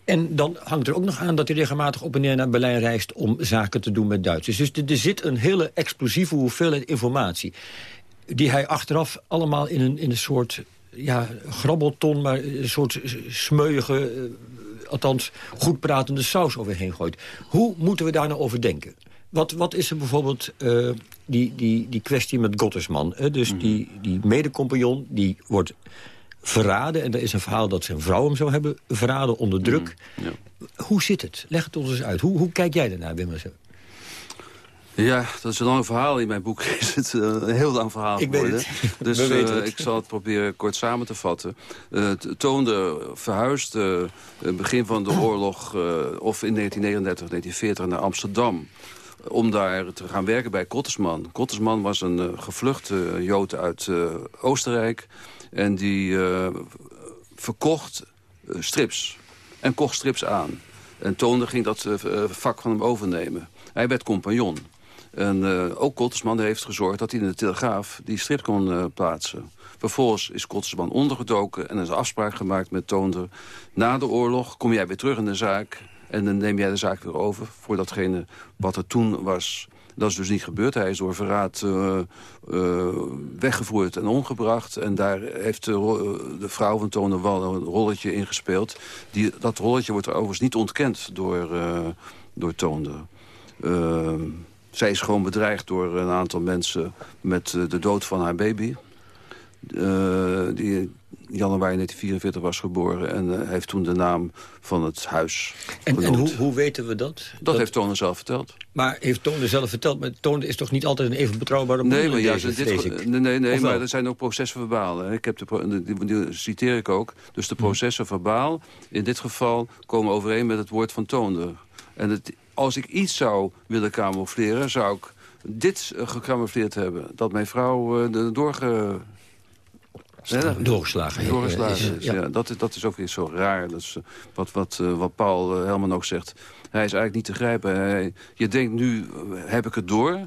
L: En dan hangt er ook nog aan dat hij regelmatig op en neer naar Berlijn reist... om zaken te doen met Duitsers. Dus er, zit een hele explosieve hoeveelheid informatie... die hij achteraf allemaal in een, in een soort ja, grabbelton... maar een soort smeuige, uh, althans goed pratende saus overheen gooit. Hoe moeten we daar nou over denken? Wat, wat is er bijvoorbeeld uh, die, die, die kwestie met Gottersman? Hè? Dus mm -hmm. die, die medecompagnon die wordt verraden. En er is een verhaal dat zijn vrouw hem zou hebben verraden onder druk. Mm, ja. Hoe zit het? Leg het ons eens uit. Hoe, hoe kijk jij daarnaar, Wim?
M: Ja, dat is een lang verhaal. In mijn boek [LAUGHS] is het uh, een heel lang verhaal
L: ik
M: geworden.
L: Weet het. [LAUGHS]
M: Dus
L: We
M: uh,
L: het.
M: ik zal het proberen kort samen te vatten. Uh, het toonde verhuisd begin van de oorlog... of in 1939, 1940 naar Amsterdam om daar te gaan werken bij Kottersman. Kottersman was een uh, gevluchte Jood uit uh, Oostenrijk. En die uh, verkocht strips. En kocht strips aan. En Toonder ging dat vak van hem overnemen. Hij werd compagnon. En ook Kottersman heeft gezorgd dat hij in de Telegraaf die strip kon plaatsen. Vervolgens is Kottersman ondergedoken en is afspraak gemaakt met Toonder. Na de oorlog kom jij weer terug in de zaak en dan neem jij de zaak weer over voor datgene wat er toen was. Dat is dus niet gebeurd. Hij is door verraad uh, uh, weggevoerd en omgebracht. En daar heeft de, de vrouw van Toner wel een rolletje in gespeeld. Die, dat rolletje wordt er overigens niet ontkend door, door Toonder. zij is gewoon bedreigd door een aantal mensen met de dood van haar baby. die januari 1944 was geboren. En uh, heeft toen de naam van het huis
L: En, en hoe, hoe, weten we dat?
M: dat? Dat, heeft Toner zelf verteld.
L: Maar heeft Toner zelf verteld? Maar Toner is toch niet altijd een even betrouwbare bron
M: Nee, maar juist
L: deze,
M: dit,
L: ik.
M: nee, nee, nee maar er zijn ook processen verbaal. Ik heb de, die, die citeer ik ook. Dus de processen verbaal, in dit geval, komen overeen met het woord van Toner. En het, als ik iets zou willen camoufleren, zou ik dit uh, gecamoufleerd hebben. Dat mijn vrouw uh, doorge
L: ja, doorgeslagen,
M: doorgeslagen is. Ja. ja. Dat, dat is ook weer zo raar. Dat is wat, wat, uh, wat Paul uh, Helman ook zegt. Hij is eigenlijk niet te grijpen. Hij, je denkt nu, heb ik het door.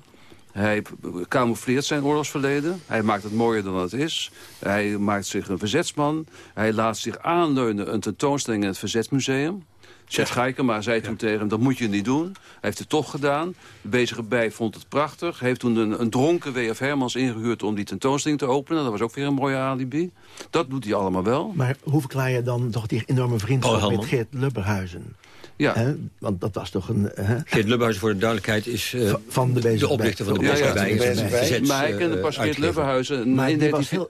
M: Hij camoufleert zijn oorlogsverleden. Hij maakt het mooier dan het is. Hij maakt zich een verzetsman. Hij laat zich aanleunen een tentoonstelling in het Verzetsmuseum. Chet Geikema zei toen ja. tegen hem, dat moet je niet doen. Hij heeft het toch gedaan. De bezige bij vond het prachtig. Heeft toen een, een dronken W.F. Hermans ingehuurd om die tentoonstelling te openen. Dat was ook weer een mooie alibi. Dat doet hij allemaal wel.
N: Maar hoe verklaar je dan toch die enorme vriendschap oh, met Geert Lubberhuizen?
M: Ja.
N: Want dat was toch een... He?
L: Geert Lubberhuizen, voor de duidelijkheid, is uh, van,
N: van de, bezige
L: de oprichter van de bezige
M: ja. Ja, ja, maar hij kende pas Geert Lubberhuizen in, in,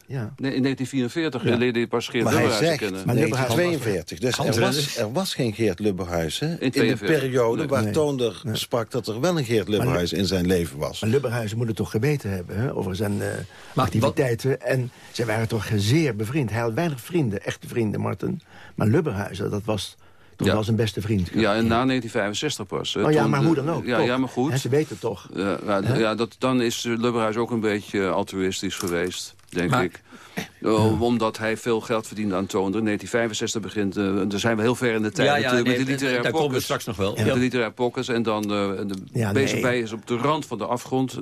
M: ja. nee, in 1944. Ja. leerde hij pas Geert
O: hij zegt,
M: kennen.
O: Maar 1942. Dus er was, er was geen Geert Lubberhuizen. In, in de periode nee. waar nee. Toonder nee. sprak dat er wel een Geert Lubberhuizen in zijn leven was.
N: Maar Lubberhuizen moet het toch geweten hebben hè, over zijn uh, activiteiten. Wat? En ze waren toch zeer bevriend. Hij had weinig vrienden, echte vrienden, Martin. Maar Lubberhuizen, dat was... Toen ja. was een beste vriend.
M: Ja, en na 1965 pas.
N: Oh ja, toen, maar hoe dan ook.
M: Ja, ja maar goed.
N: He, ze weten het toch.
M: Ja, ja, ja dat, dan is Lubberhuis ook een beetje altruïstisch geweest, denk
L: maar,
M: ik. Uh, Omdat hij veel geld verdiende aan Toonder. In 1965 begint, uh, daar zijn we heel ver in de tijd
L: Ja, ja, nee,
M: met de literaire
L: daar komen we straks nog wel. Ja.
M: de literaire. En dan uh, de
N: Ja,
M: bezige
N: nee.
M: bij is op de rand van de afgrond.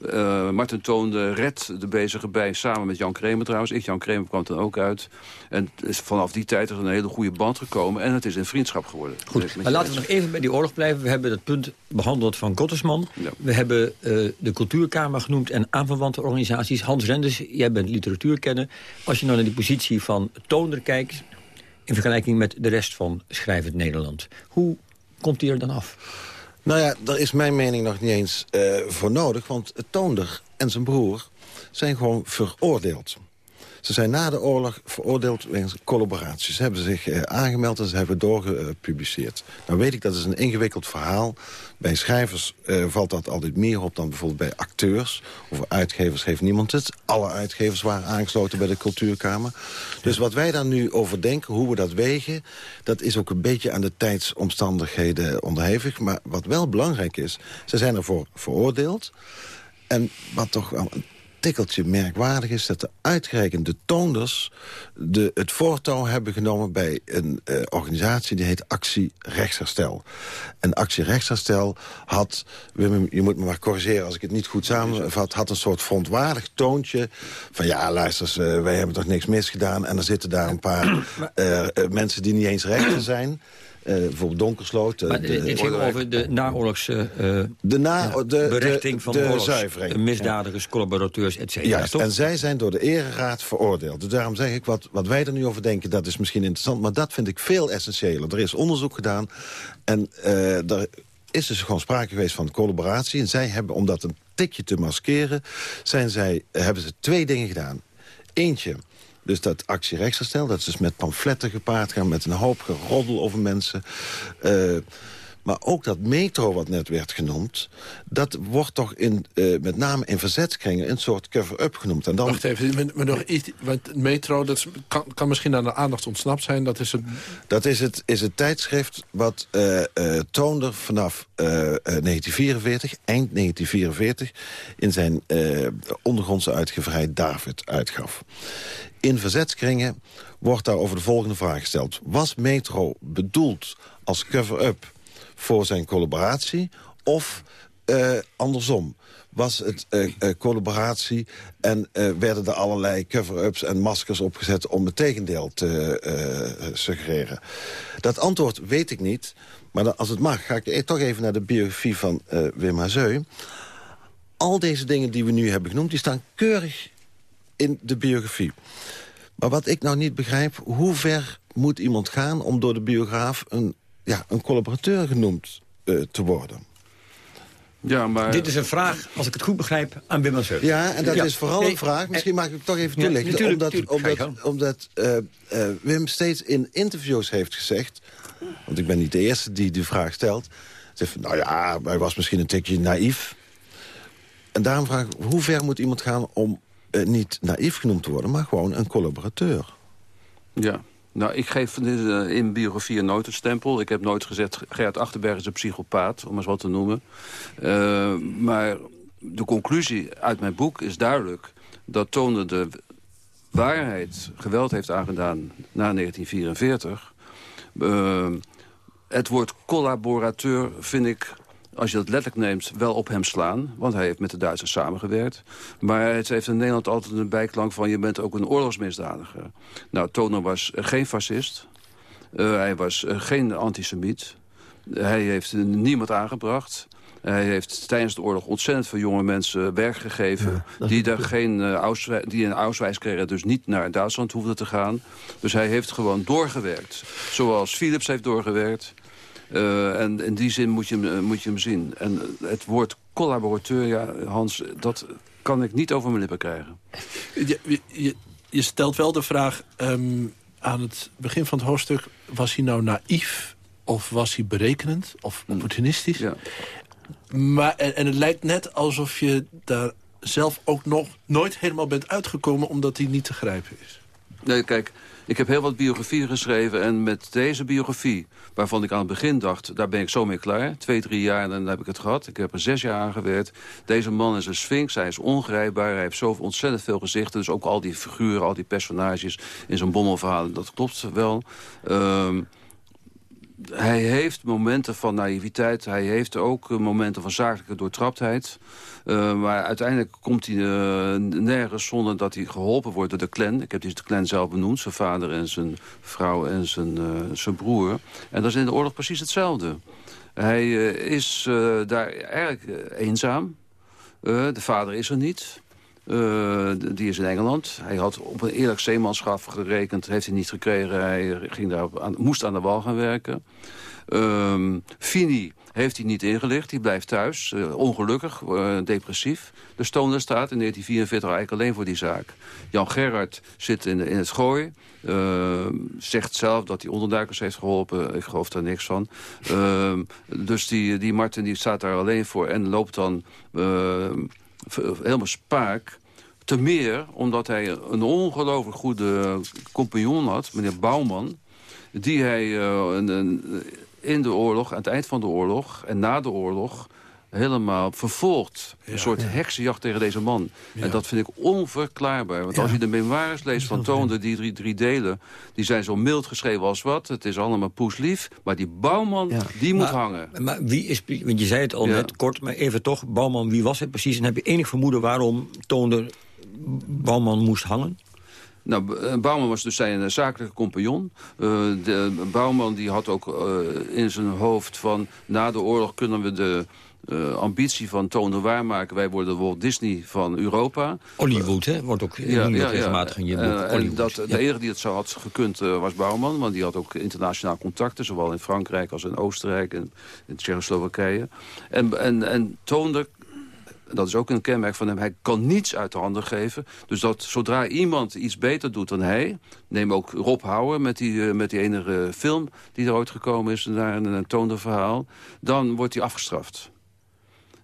M: Uh, Martin Toonde redt de bezige bij samen met Jan Kremer trouwens. Ik, Jan Kremer, kwam er ook uit. En is vanaf die tijd is een hele goede band gekomen. En het is een vriendschap geworden.
L: Goed, maar laten we nog even bij die oorlog blijven. We hebben het punt behandeld van Gottesman. We hebben eh, de Cultuurkamer genoemd en aanverwante organisaties. Hans Renders, jij bent literatuurkenner. Als je nou naar die positie van Toonder kijkt... in vergelijking met de rest van Schrijvend Nederland. Hoe komt die er dan af?
O: Nou ja, daar is mijn mening nog niet eens eh, voor nodig. Want Toonder en zijn broer zijn gewoon veroordeeld. Ze zijn na de oorlog veroordeeld wegens collaboratie. Ze hebben zich eh, aangemeld en ze hebben doorgepubliceerd. Nou weet ik, dat is een ingewikkeld verhaal. Bij schrijvers eh, valt dat altijd meer op dan bijvoorbeeld bij acteurs. Over uitgevers heeft niemand het. Alle uitgevers waren aangesloten bij de Cultuurkamer. Dus wat wij daar nu over denken, hoe we dat wegen... dat is ook een beetje aan de tijdsomstandigheden onderhevig. Maar wat wel belangrijk is, ze zijn ervoor veroordeeld... En wat toch wel tikkeltje merkwaardig is... dat de uitgerekende toonders de, het voortouw hebben genomen... bij een eh, organisatie die heet Actie Rechtsherstel. En Actie Rechtsherstel had... Wim, je moet me maar corrigeren als ik het niet goed samenvat... had een soort verontwaardigd toontje van... ja, luister, wij hebben toch niks misgedaan... en er zitten daar een paar eh, eh, mensen die niet eens rechter zijn... Eh, bijvoorbeeld Donkersloot. eh,
L: Maar
O: de-
L: dit ging over de naoorlogse eh,
O: de, na,
L: ja,
O: de, de,
L: berichting van
O: de zuivering.
L: misdadigers, collaborateurs, et cetera.
O: Juist,
L: toch?
O: en zij zijn door de ereraad veroordeeld. Dus daarom zeg ik, wat, wat wij er nu over denken, dat is misschien interessant... maar dat vind ik veel essentiëler. Er is onderzoek gedaan en er is dus gewoon sprake geweest van collaboratie. En zij hebben, om dat een tikje te maskeren... Zijn zij, hebben ze twee dingen gedaan. Eentje, dus dat actierechtsherstel, dat is dus met pamfletten gepaard gaan... met een hoop geroddel over mensen... Eh, maar ook dat metro wat net werd genoemd... dat wordt toch in, eh, met name in verzetskringen een soort cover-up genoemd. En dan,
H: Wacht even, maar- nog iets, want metro dat is- kan, kan misschien aan de aandacht ontsnapt zijn. Dat is een
O: Dat is het, is het tijdschrift wat eh, Toonder vanaf eh, eh, 1944, eind 1944... in zijn ondergrondse uitgeverij David uitgaf. In verzetskringen wordt daar over de volgende vraag gesteld. Was Metro bedoeld als cover-up voor zijn collaboratie... of eh, andersom? Was het eh, collaboratie en werden er allerlei cover-ups en maskers opgezet... om het tegendeel te suggereren? Dat antwoord weet ik niet, maar als het mag... ga ik e- toch even naar de biografie van Wim Hazeu. Al deze dingen die we nu hebben genoemd, die staan keurig in de biografie. Maar wat ik nou niet begrijp, hoe ver moet iemand gaan... om door de biograaf een, ja, een collaborateur genoemd eh, te worden?
M: Ja, maar...
L: Dit is een vraag, als ik het goed begrijp, aan Wim Manseur.
O: Ja, en dat
L: Ja.
O: is vooral
L: Nee,
O: een vraag. Misschien mag ik het toch even
L: Ja,
O: toelichten.
L: natuurlijk,
O: omdat
L: natuurlijk.
O: Omdat, omdat eh, eh, Wim steeds in interviews heeft gezegd... want ik ben niet de eerste die die vraag stelt... zegt van, nou ja, hij was misschien een tikje naïef. En daarom vraag ik, hoe ver moet iemand gaan om eh, niet naïef genoemd worden... maar gewoon een collaborateur?
M: Ja. Nou, ik geef eh, in biografie nooit een stempel. Ik heb nooit gezegd, Gerard Achterberg is een psychopaat, om eens wat te noemen. Eh, maar de conclusie uit mijn boek is duidelijk... dat Toonde de waarheid geweld heeft aangedaan na 1944. Eh, het woord collaborateur vind ik als je dat letterlijk neemt, wel op hem slaan. Want hij heeft met de Duitsers samengewerkt. Maar het heeft in Nederland altijd een bijklank van... je bent ook een oorlogsmisdadiger. Nou, Toner was eh, geen fascist. Eh, hij was eh, geen antisemiet. Hij heeft niemand aangebracht. Hij heeft tijdens de oorlog ontzettend veel jonge mensen werk gegeven... die, daar geen, Auswe- die een Auswijs kregen, dus niet naar Duitsland hoefden te gaan. Dus hij heeft gewoon doorgewerkt. Zoals Philips heeft doorgewerkt. Eh, en in die zin moet je, hem, eh, moet je hem zien. En eh, het woord collaborateur, ja, Hans, dat kan ik niet over mijn lippen krijgen.
H: Je, je, je stelt wel de vraag ehm, aan het begin van het hoofdstuk... was hij nou naïef of was hij berekenend of opportunistisch? Maar, en, en het lijkt net alsof je daar zelf ook nog nooit helemaal bent uitgekomen... omdat hij niet te grijpen is.
M: Nee, kijk, Ik heb heel wat biografieën geschreven en met deze biografie... waarvan ik aan het begin dacht, daar ben ik zo mee klaar. Twee, drie jaar en dan heb ik het gehad. Ik heb er zes jaar aan gewerkt. Deze man is een sphinx, hij is ongrijpbaar. Hij heeft zo ontzettend veel gezichten. Dus ook al die figuren, al die personages in zo'n bommelverhaal... dat klopt wel. Ehm, hij heeft momenten van naïviteit. Hij heeft ook momenten van zakelijke doortraptheid. Uh, maar uiteindelijk komt hij uh, nergens zonder dat hij geholpen wordt door de clan. Ik heb die de clan zelf benoemd. Zijn vader en zijn vrouw en zijn, uh, zijn broer. En dat is in de oorlog precies hetzelfde. Hij is daar eigenlijk eenzaam. de vader is er niet. Die is in Engeland. Hij had op een eerlijk zeemanschap gerekend. Heeft hij niet gekregen. Hij ging daar aan, moest aan de wal gaan werken. Um, Fini heeft hij niet ingelicht. Die blijft thuis. Uh, ongelukkig. Uh, depressief. De Stoner staat in 1944 eigenlijk alleen voor die zaak. Jan Gerard zit in, in het gooi. Uh, zegt zelf dat hij onderduikers heeft geholpen. Ik geloof daar niks van. Uh, dus die, die Martin die staat daar alleen voor. En loopt dan helemaal spaak. Te meer omdat hij een ongelooflijk goede compagnon had, meneer Bouwman. Die hij een, een, in de oorlog, aan het eind van de oorlog en na de oorlog helemaal vervolgd. een soort ja. heksenjacht tegen deze man. Ja. En dat vind ik onverklaarbaar. Want als je de memoires leest van Toonde, die drie, drie delen... die zijn zo mild geschreven als wat. Het is allemaal poeslief. Maar die Bouwman, die moet
L: maar,
M: hangen.
L: Maar wie is... Want je zei het al net kort, maar even toch. Bouwman, wie was het precies? En heb je enig vermoeden waarom Toonde Bouwman moest hangen?
M: Nou, Bouwman was dus zijn zakelijke compagnon. Uh, de, Bouwman die had ook uh, in zijn hoofd van... na de oorlog kunnen we de uh, ambitie van tonen waarmaken. Wij worden de Walt Disney van Europa.
L: Hollywood, hè? Wordt ook ja, ja, regelmatig in je boek.
M: Uh, en dat, de enige die het zo had gekund uh, was Bouwman. Want die had ook internationaal contacten. Zowel in Frankrijk als in Oostenrijk en in Tsjechoslowakije. En, en, en toonde dat is ook een kenmerk van hem. Hij kan niets uit de handen geven. Dus dat zodra iemand iets beter doet dan hij... neem ook Rob Houwer met die, uh, met die enige film die er ooit gekomen is... naar een, een toonde verhaal. Dan wordt hij afgestraft.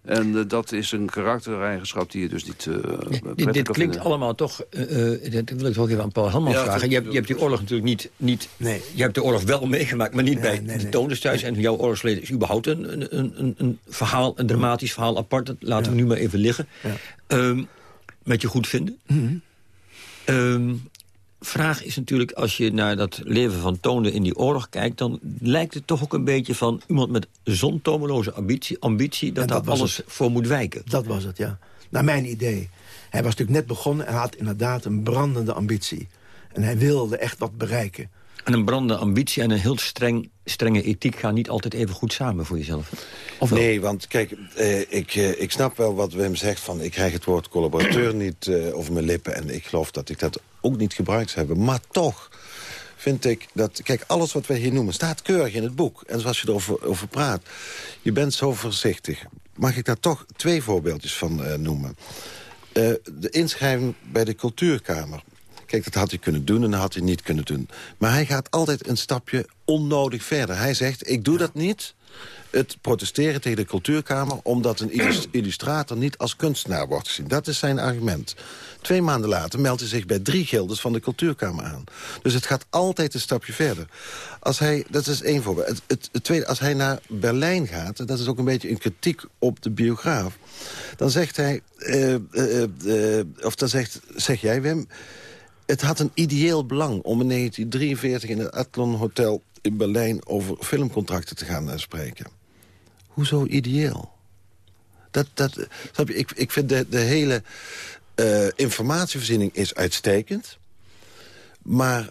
M: En uh, dat is een karaktereigenschap die je dus niet uh,
L: Dit, dit klinkt
M: vinden.
L: allemaal toch... Uh, dat wil ik toch even aan Paul Hanmans ja, vragen. Je hebt, je hebt die oorlog natuurlijk niet... niet
N: nee.
L: Je hebt de oorlog wel meegemaakt, maar niet nee, bij nee, de toners thuis. En jouw oorlogsleden is überhaupt een, een, een, een verhaal, een dramatisch verhaal apart. Dat laten ja. we nu maar even liggen. Ja. Um, met je goed vinden.
N: Mhm.
L: Mm -hmm. um, vraag is natuurlijk, als je naar dat leven van Toonde in die oorlog kijkt... dan lijkt het toch ook een beetje van iemand met zo'n tomeloze ambitie... ambitie dat, dat daar alles
N: het.
L: voor moet wijken.
N: Dat was het, ja. Naar mijn idee. Hij was natuurlijk net begonnen en had inderdaad een brandende ambitie. En hij wilde echt wat bereiken.
L: En een brandende ambitie en een heel streng, strenge ethiek... gaan niet altijd even goed samen voor jezelf.
O: Nee, want kijk, eh, ik, eh, ik snap wel wat Wim zegt... van ik krijg het woord collaborateur [CLEARS THROAT] niet eh, over mijn lippen... en ik geloof dat ik dat ook niet gebruikt heb. Maar toch vind ik dat... Kijk, alles wat wij hier noemen staat keurig in het boek. En zoals je erover over praat, je bent zo voorzichtig. Mag ik daar toch twee voorbeeldjes van uh, noemen? Uh, de inschrijving bij de cultuurkamer. Kijk, dat had hij kunnen doen en dat had hij niet kunnen doen. Maar hij gaat altijd een stapje onnodig verder. Hij zegt, ik doe dat niet het protesteren tegen de cultuurkamer... omdat een [CLEARS THROAT] illustrator niet als kunstenaar wordt gezien. Dat is zijn argument. Twee maanden later meldt hij zich bij drie gilders van de cultuurkamer aan. Dus het gaat altijd een stapje verder. Als hij, dat is één voorbeeld. Het, het, het tweede, als hij naar Berlijn gaat... en dat is ook een beetje een kritiek op de biograaf... dan zegt hij... Uh, uh, uh, of dan zegt, zeg jij, Wim... Het had een ideeel belang om in 1943 in het Adlon Hotel in Berlijn... over filmcontracten te gaan spreken. Hoezo ideeel? Dat, dat, ik, ik vind de, de hele uh, informatievoorziening is uitstekend. Maar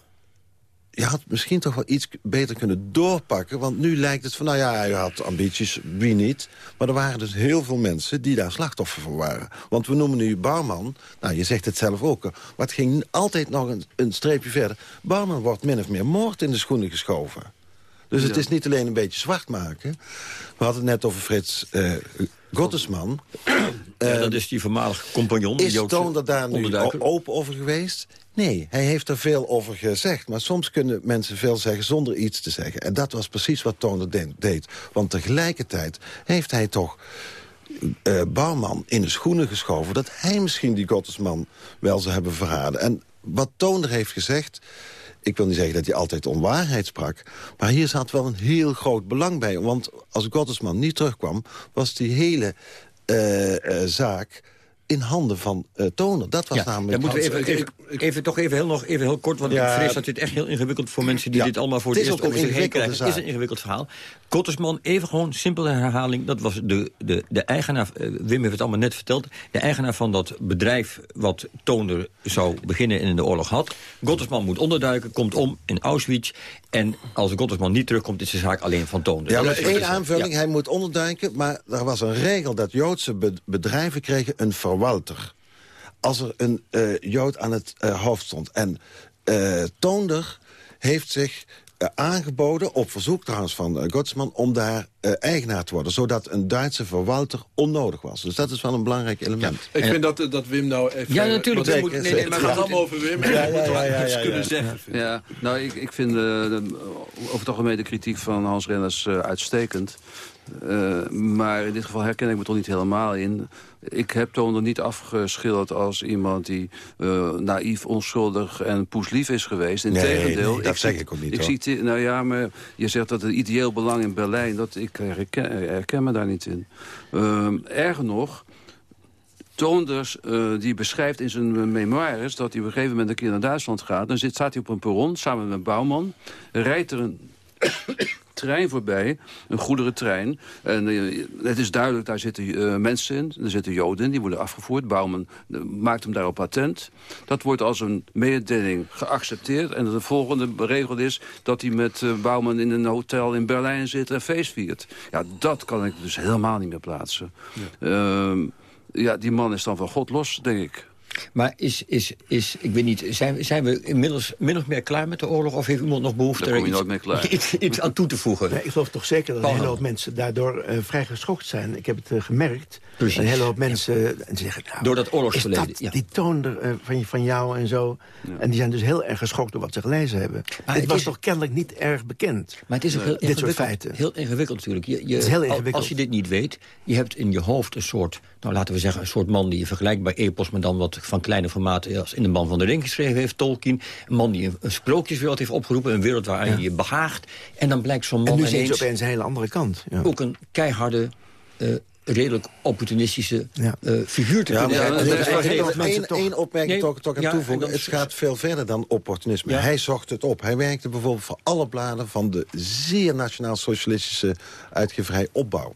O: je had misschien toch wel iets beter kunnen doorpakken. Want nu lijkt het van, nou ja, je had ambities, wie niet. Maar er waren dus heel veel mensen die daar slachtoffer van waren. Want we noemen nu Bouwman, nou, je zegt het zelf ook... maar het ging altijd nog een, een streepje verder. Bouwman wordt min of meer moord in de schoenen geschoven. Dus het is niet alleen een beetje zwart maken. We hadden het net over Frits uh, Gottesman.
L: Ja, dat is die voormalige compagnon.
O: Is Toon daar nu open over geweest? Nee, hij heeft er veel over gezegd. Maar soms kunnen mensen veel zeggen zonder iets te zeggen. En dat was precies wat Toner deed. Want tegelijkertijd heeft hij toch uh, Bouwman in de schoenen geschoven... dat hij misschien die Gottesman wel zou hebben verraden. En wat Toner heeft gezegd ik wil niet zeggen dat hij altijd onwaarheid sprak... maar hier zat wel een heel groot belang bij. Want als Gottesman niet terugkwam, was die hele uh, zaak in handen van uh, Toner. Dat was namelijk...
L: Dan moeten we even, even, even, toch even heel, nog, even heel kort... want ja, ik vrees dat dit echt heel ingewikkeld voor mensen... die dit allemaal voor het, het eerst over zich heen krijgen. Het is een ingewikkeld verhaal. Kottersman, even gewoon simpele herhaling. Dat was de, de, de eigenaar... Uh, Wim heeft het allemaal net verteld. De eigenaar van dat bedrijf wat Toner zou beginnen en in de oorlog had. Gottersman moet onderduiken, komt om in Auschwitz... en als Gottersman niet terugkomt, is de zaak alleen van Toner.
O: Ja, maar één aanvulling, hij moet onderduiken... maar er was een regel dat Joodse bedrijven kregen een verwalter. Als er een uh, Jood aan het uh, hoofd stond. En uh, Toonder heeft zich aangeboden, op verzoek trouwens van uh, Gotsman... om daar eigenaar te worden, zodat een Duitse verwalter onnodig was. Dus dat is wel een belangrijk element.
H: ik vind dat, dat Wim nou even...
L: Ja, natuurlijk.
H: Moet, nee, nee, maar het gaat allemaal over Wim. Ja, ja, [LAUGHS] ja, ja, ja,
M: kunnen zeggen. Ja, nou, ik, ik vind over het algemeen de kritiek van Hans Renners uitstekend. Uh, maar in dit geval herken ik me toch niet helemaal in. Ik heb Toonder niet afgeschilderd als iemand die uh, naïef, onschuldig en poeslief is geweest.
O: Integendeel. Nee, dat zeg ik ook niet.
M: Ik zie, nou ja, maar je zegt dat het ideeel belang in Berlijn, dat ik herken, herken me daar niet in. Uh, erger nog, Toonders uh, die beschrijft in zijn memoires... dat hij op een gegeven moment een keer naar Duitsland gaat. Dan zit, staat hij op een perron samen met een bouwman. Rijdt er een trein voorbij, een goederentrein. En uh, het is duidelijk, daar zitten uh, mensen in, er zitten joden in, die worden afgevoerd. Bouwman uh, maakt hem daarop patent. Dat wordt als een mededeling geaccepteerd. En de volgende regel is dat hij met Bouwman in een hotel in Berlijn zit en feest viert. Ja, dat kan ik dus helemaal niet meer plaatsen. Ja, ehm, ja die man is dan van God los, denk ik.
L: Maar is, is, is ik weet niet, zijn, zijn we inmiddels min of meer klaar met de oorlog? Of heeft iemand nog behoefte
M: er iets, [LAUGHS]
L: iets, iets, aan toe te voegen?
N: Nee, ik geloof toch zeker dat een hele hoop mensen daardoor uh, vrij geschokt zijn. Ik heb het uh, gemerkt. Precies. Een hele hoop mensen ja. en zeggen, nou,
L: door dat oorlogsverleden.
N: Dat, ja. Die toon uh, van, van jou en zo. Ja. En die zijn dus heel erg geschokt door wat ze gelezen hebben. Maar Dit was is, toch kennelijk niet erg bekend.
L: Maar het is ook heel dit soort feiten. Heel ingewikkeld natuurlijk. Je, je,
N: het is heel ingewikkeld.
L: Als je dit niet weet, je hebt in je hoofd een soort, nou laten we zeggen, een soort man die je vergelijkt bij epos, maar dan wat van kleine formaat als in de Man van de Ring geschreven heeft, Tolkien. Een man die een, een sprookjeswereld heeft opgeroepen, een wereld waarin je je behaagt. En dan blijkt zo'n man
N: en nu ineens... opeens een hele andere kant.
L: Ja. Ook een keiharde... Uh, redelijk opportunistische ja. uh, figuur te ja, kunnen zijn.
O: Ja, Eén opmerking toch, toch aan toevoegen. Het gaat veel verder dan opportunisme. Hij zocht het op. Hij werkte bijvoorbeeld voor alle bladen... van de zeer nationaal-socialistische uitgeverij Opbouw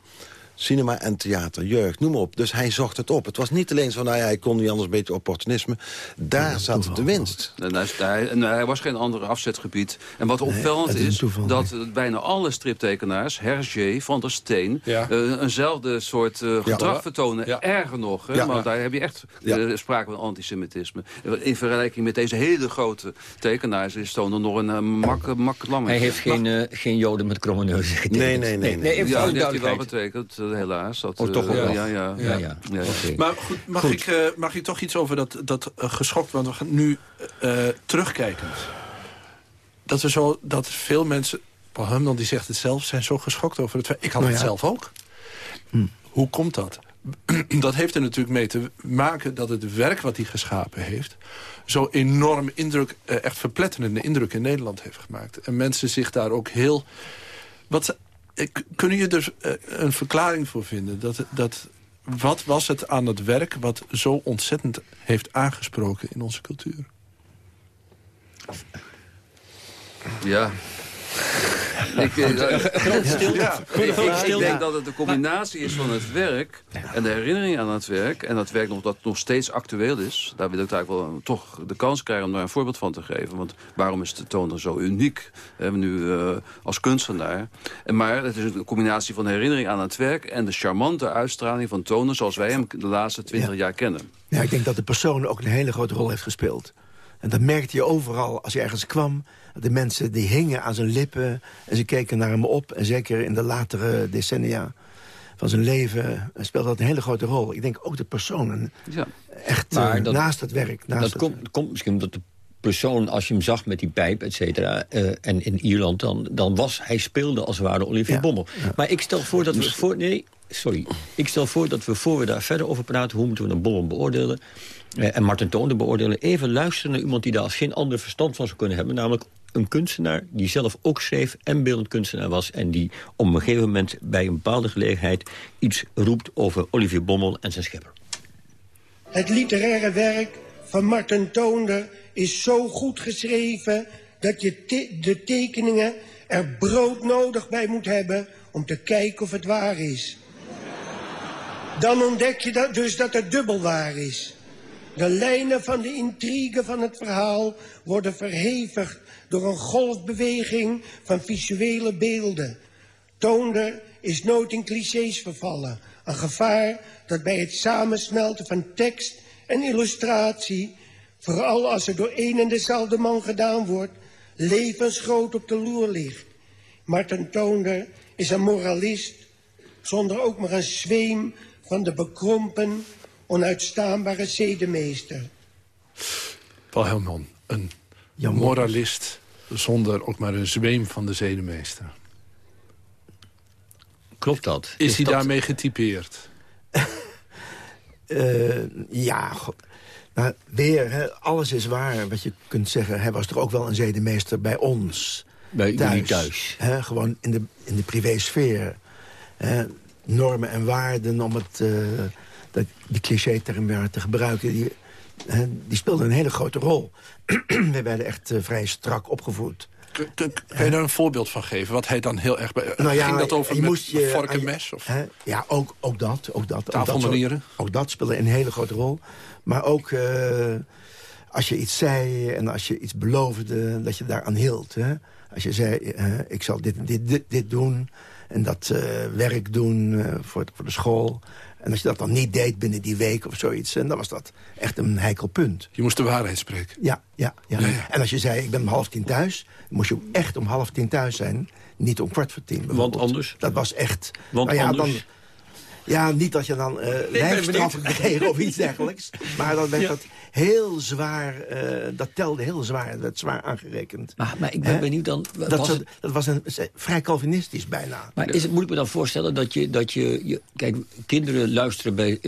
O: cinema en theater, jeugd, noem maar op. Dus hij zocht het op. Het was niet alleen zo, nou ja, hij kon niet anders een beetje opportunisme. Daar ja, zat de winst.
M: En hij, en hij, was geen andere afzetgebied. En wat opvallend nee, is, toeval, dat nee. bijna alle striptekenaars, Hergé, Van der Steen, ja. uh, eenzelfde soort uh, gedrag ja. vertonen. Erger nog, hè, want daar heb je echt uh, sprake van antisemitisme. In vergelijking met deze hele grote tekenaars is Toner nog een mak, mak
L: Hij heeft geen, geen joden met kromme neuzen
O: getekend. Nee, nee, nee. nee, nee.
M: ja, dat heeft hij wel betekend helaas. Dat,
L: oh, toch wel?
M: Uh, ja, ja. ja. ja, ja.
H: Okay. Maar goed, mag, goed. Ik, uh, mag ik toch iets over dat, dat uh, geschokt... want we gaan nu terugkijkend. Dat, er zo, dat veel mensen... Paul Humdan die zegt het zelf, zijn zo geschokt over het... Ik had nou, het zelf ook. Hm. Hoe komt dat? [CLEARS THROAT] dat heeft er natuurlijk mee te maken dat het werk wat hij geschapen heeft... zo enorm indruk, echt verpletterende indruk in Nederland heeft gemaakt. En mensen zich daar ook heel... Wat kunnen je dus een verklaring voor vinden? Dat, dat, wat was het aan het werk wat zo ontzettend heeft aangesproken in onze cultuur?
M: Ja, [LAUGHS] ik, uh, ja, ik, ik, denk dat het de combinatie is van het werk en de herinnering aan het werk. En dat werk nog, dat nog steeds actueel is. Daar wil ik eigenlijk wel toch de kans krijgen om daar een voorbeeld van te geven. Want waarom is de toner zo uniek hè, nu uh, als kunstenaar? En maar het is een combinatie van de herinnering aan het werk... en de charmante uitstraling van toner zoals wij hem de laatste twintig ja. jaar kennen.
N: Ja, ik denk dat de persoon ook een hele grote rol heeft gespeeld. En dat merkte je overal als je ergens kwam de mensen die hingen aan zijn lippen en ze keken naar hem op. En zeker in de latere decennia van zijn leven speelde dat een hele grote rol. Ik denk ook de personen. Ja. Echt uh, dat, naast het werk. Naast
L: dat
N: het
L: komt, komt misschien omdat de persoon, als je hem zag met die pijp, et cetera... Uh, en in Ierland, dan, dan was hij speelde als het ware Olivier ja. Bommel. Ja. Maar ik stel voor dat we... Voor, nee, sorry. Ik stel voor dat we, voor we daar verder over praten... hoe moeten we een Bommel beoordelen... en Martin Toonde beoordelen... even luisteren naar iemand die daar als geen ander verstand van zou kunnen hebben... namelijk een kunstenaar die zelf ook schreef en beeldend kunstenaar was... en die op een gegeven moment bij een bepaalde gelegenheid iets roept over Olivier Bommel en zijn schepper.
S: Het literaire werk van Martin Toonder is zo goed geschreven... dat je de tekeningen er broodnodig bij moet hebben om te kijken of het waar is. Dan ontdek je dat dus dat het dubbel waar is. De lijnen van de intrigue van het verhaal worden verhevigd door een golfbeweging van visuele beelden. Toonder is nooit in clichés vervallen. Een gevaar dat bij het samensmelten van tekst en illustratie, vooral als er door één en dezelfde man gedaan wordt, levensgroot op de loer ligt. Martin Toonder is een moralist zonder ook maar een zweem van de bekrompen, onuitstaanbare zedemeester.
H: Paul Helman, een moralist zonder ook maar een zweem van de zedemeester.
L: Klopt dat?
H: Is, hij daarmee getypeerd?
N: uh, [LAUGHS] ja, God. Maar weer, hè, alles is waar wat je kunt zeggen. Hij was toch ook wel een zedemeester bij ons.
L: Bij thuis. thuis.
N: Hè, gewoon in de, in de privésfeer. Hè, normen en waarden om het, uh, dat, die cliché-term te gebruiken... Die, hè, die speelden een hele grote rol. [CLEARS THROAT] We werden echt uh, vrij strak opgevoed.
H: Kun je daar een voorbeeld van geven? Wat hij dan heel erg... Nou ja, ging dat over je met moest je, vork en mes? Of?
N: Hè? Ja, ook, ook dat. Ook dat
H: Tafelmanieren?
N: Ook dat, ook dat speelde een hele grote rol. Maar ook uh, als je iets zei en als je iets beloofde... dat je daaraan hield. Hè? Als je zei, uh, ik zal dit, dit, dit, dit doen... en dat uh, werk doen voor, voor de school... En als je dat dan niet deed binnen die week of zoiets... En dan was dat echt een heikel punt.
H: Je moest de waarheid spreken.
N: Ja, ja, ja. ja, ja. En als je zei, ik ben om half tien thuis... moest je ook echt om half tien thuis zijn. Niet om kwart voor tien
L: Want anders?
N: Dat was echt...
L: Want
N: nou ja,
L: anders?
N: Dan, ja, niet dat je dan uh, lijfstraffen kreeg [LAUGHS] of iets dergelijks. Maar dan werd ja. dat heel zwaar, uh, dat telde heel zwaar. Dat werd zwaar aangerekend.
L: Maar, maar ik ben He? benieuwd dan...
N: Dat, was zo, dat was een, vrij Calvinistisch bijna.
L: Maar is het, moet ik me dan voorstellen dat je... Dat je, je kijk, kinderen luisteren bij...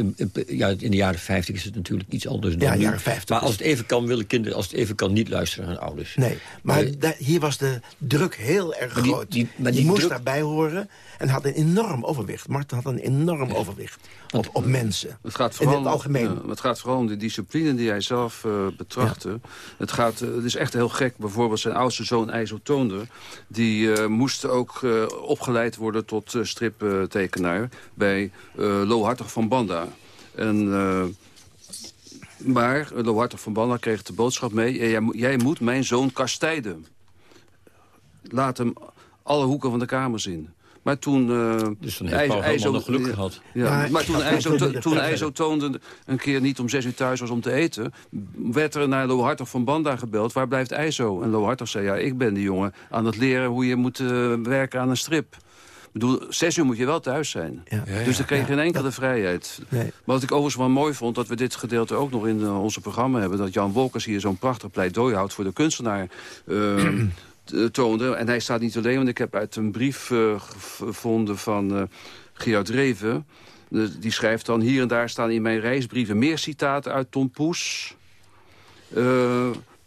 L: Ja, in de jaren 50 is het natuurlijk iets anders dan
N: ja,
L: nu.
N: jaren 50.
L: Maar als het even kan, willen kinderen... Als het even kan, niet luisteren naar ouders.
N: Nee, maar da, hier was de druk heel erg
L: die,
N: groot.
L: Die, maar
N: die
L: die
N: moest
L: druk...
N: daarbij horen en had een enorm overwicht. Marten had een enorm overwicht op, op mensen.
M: Het gaat vooral,
N: in het algemeen.
M: Ja, het gaat vooral om de discipline die hij zelf uh, betrachtte. Ja. Het, gaat, uh, het is echt heel gek. Bijvoorbeeld zijn oudste zoon IJzo Toonder... die uh, moest ook opgeleid worden tot striptekenaar... bij Lohartig van Banda. En... maar Lohartig van Banda kreeg de boodschap mee... Jij, jij moet mijn zoon kastijden. Laat hem alle hoeken van de kamer zien. Maar toen... Uh,
L: dus heeft zo nog geluk
M: ja,
L: gehad.
M: Ja, ja, maar toen hij, zo, to, toen hij zo toonde een keer niet om zes uur thuis was om te eten... werd er naar Lo Hartog van Banda gebeld. Waar blijft IJzo? En Lo Hartog zei, ja, ik ben die jongen aan het leren hoe je moet uh, werken aan een strip. Ik bedoel, zes uur moet je wel thuis zijn. Ja. Ja, dus dan kreeg je geen enkele dat... vrijheid. Nee. Maar wat ik overigens wel mooi vond... dat we dit gedeelte ook nog in uh, onze programma hebben... dat Jan Wolkers hier zo'n prachtig pleidooi houdt voor de kunstenaar... toonde. En hij staat niet alleen, want ik heb uit een brief uh, gevonden van uh, Gerard Reven. Die schrijft dan, hier en daar staan in mijn reisbrieven meer citaten uit Tom Poes.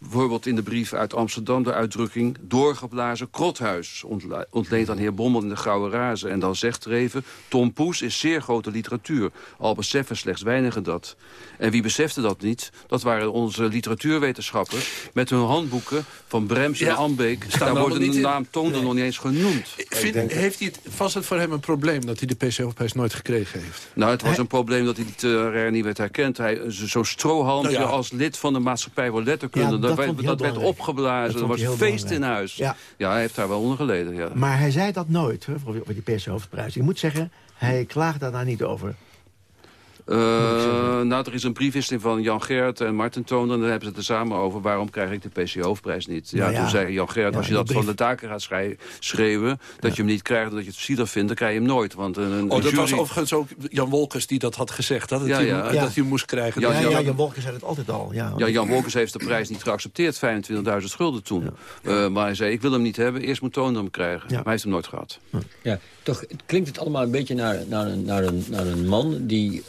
M: Bijvoorbeeld in de brief uit Amsterdam de uitdrukking... doorgeblazen krothuis, ontleent aan heer Bommel in de Grauwe Razen. En dan zegt Reven, Tom Poes is zeer grote literatuur. Al beseffen slechts weinigen dat. En wie besefte dat niet? Dat waren onze literatuurwetenschappers... met hun handboeken van Brems ja, en Ambeek. Daar wordt de naam Toonder nee. nog niet eens genoemd.
H: Vind, heeft hij het, was het voor hem een probleem dat hij de PC-prijs nooit gekregen heeft?
M: Nou, het was hij... een probleem dat hij literair niet werd herkend. Hij Zo'n strohalmpje nou ja. als lid van de maatschappij voor letterkunde...
N: Ja,
M: dat, werd, dat werd opgeblazen, er was een feest belangrijk. in huis. Ja. ja, hij heeft daar wel onder geleden. Ja.
N: Maar hij zei dat nooit, hè, over die PC-hoofdprijs. Je moet zeggen, hij klaagde daar niet over.
M: Uh, nou, er is een briefwisseling van Jan Gert en Martin Toon... en daar hebben ze het er samen over. Waarom krijg ik de PC-hoofdprijs niet? Ja, nou ja, toen zei Jan Gert, ja, als je dat brief... van de taken gaat schreeuwen... dat ja. je hem niet krijgt en dat je het zielig vindt... dan krijg je hem nooit. Want een, een
H: oh, dat
M: jury...
H: was overigens ook Jan Wolkers die dat had gezegd. Dat,
M: ja,
H: hij,
M: ja.
H: dat hij hem moest krijgen.
N: Ja, ja, Jan Wolkers zei het altijd al. Ja,
M: ja Jan Wolkers heeft de prijs niet geaccepteerd. 25.000 schulden toen. Uh, maar hij zei, ik wil hem niet hebben. Eerst moet Toon hem krijgen. Maar hij heeft hem nooit gehad.
L: Ja, toch klinkt het allemaal een beetje naar, naar, een, naar, een, naar een man die...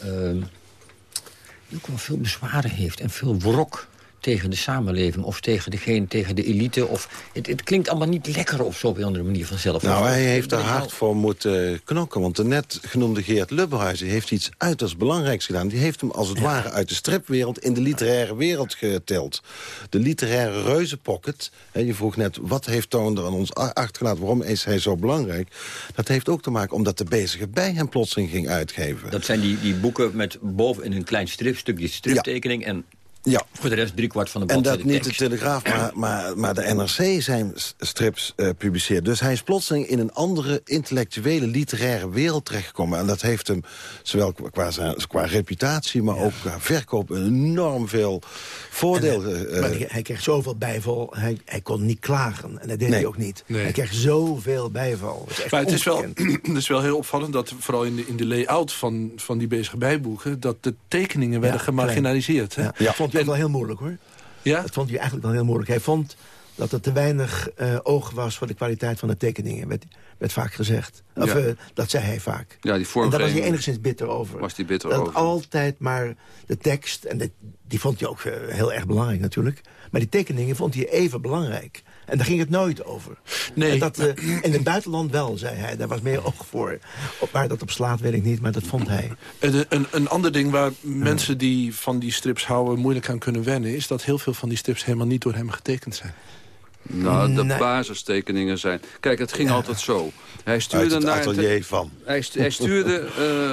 L: Die ook wel veel bezwaren heeft en veel wrok tegen de samenleving... of tegen, degene, tegen de elite. Of, het, het klinkt allemaal niet lekker op zo'n andere manier vanzelf.
O: Nou, hij heeft er hard voor moeten knokken. Want de net genoemde Geert Lubberhuizen heeft iets uiterst belangrijks gedaan. Die heeft hem als het ware uit de stripwereld in de literaire wereld getild. De literaire reuzenpocket. Hè, je vroeg net, wat heeft Toonder aan ons achtergelaten? Waarom is hij zo belangrijk? Dat heeft ook te maken omdat de bezige bij hem plotseling ging uitgeven.
L: Dat zijn die, die boeken met boven in een klein stripstukje striptekening... en
O: Ja.
L: voor de rest driekwart van de
O: En
L: bladzijde
O: dat niet de. Telegraaf, maar, maar, maar de NRC zijn strips eh, publiceert. Dus hij is plotseling in een andere intellectuele, literaire wereld terechtgekomen. En dat heeft hem, zowel qua, qua, zijn- qua reputatie, maar ook qua verkoop... enorm veel voordeel.
N: En,
O: eh,
N: eh, maar hij, hij kreeg zoveel bijval, hij, hij kon niet klagen. En dat deed
H: Nee.
N: hij ook niet.
H: Nee.
N: Hij kreeg zoveel bijval. Echt
H: Maar het is, wel, [CLEARS THROAT] het is wel heel opvallend dat vooral in de, in de layout van, van die bezige bijboeken... dat de tekeningen werden
N: Ja,
H: gemarginaliseerd. Hè?
N: Ja, vond hij ook wel heel moeilijk, hoor.
H: Ja?
N: Dat vond hij eigenlijk wel heel moeilijk. Hij vond dat er te weinig eh, oog was voor de kwaliteit van de tekeningen. Werd, werd vaak gezegd. Of,
M: Ja.
N: eh, dat zei hij vaak.
M: Ja, die
N: en daar was hij enigszins bitter over.
M: was die bitter
N: dat
M: over.
N: altijd maar de tekst, en de- die vond hij ook eh, heel erg belangrijk natuurlijk. Maar die tekeningen vond hij even belangrijk. En daar ging het nooit over.
H: Nee.
N: En dat, eh, in het buitenland wel, zei hij. Daar was meer oog voor. Waar dat op slaat, weet ik niet, maar dat vond hij.
H: Een, een, een ander ding waar mensen die van die strips houden... moeilijk aan kunnen wennen... is dat heel veel van die strips helemaal niet door hem getekend zijn.
M: Nou, de
N: Nee.
M: basistekeningen zijn... Kijk, het ging altijd zo. Hij stuurde
O: Uit het
M: naar
O: atelier van.
M: Hij, st- hij stuurde [LAUGHS]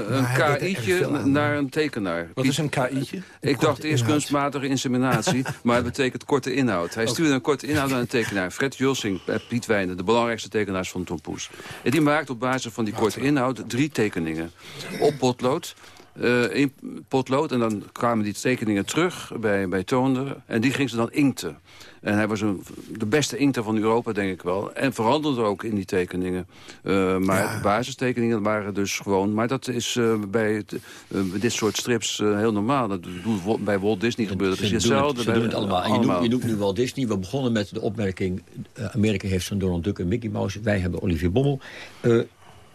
M: eh, een KI'tje naar een tekenaar.
H: Wat is een KI'tje?
M: Ik dacht eerst
N: inhoud.
M: kunstmatige inseminatie, [LAUGHS] maar het betekent korte inhoud. Hij stuurde een korte inhoud naar een tekenaar. Fred Julsing, eh, Piet Wijnen, de belangrijkste tekenaars van Tom Poes. En die maakte op basis van die korte inhoud drie tekeningen. Op potlood. eh, in potlood. En dan kwamen die tekeningen terug bij, bij Toonder. En die ging ze dan inkten. En hij was een, de beste inkter van Europa, denk ik wel. En veranderde ook in die tekeningen. Eh, maar de basistekeningen waren dus gewoon... Maar dat is eh, bij, het, eh, dit soort strips heel normaal. Dat doet bij Walt Disney gebeurt precies
L: doen het-
M: hetzelfde.
L: Ze doen het allemaal. En je noemt, je noemt nu Walt Disney. We begonnen met de opmerking... Amerika heeft zo'n Donald Duck en Mickey Mouse. Wij hebben Olivier Bommel. Eh,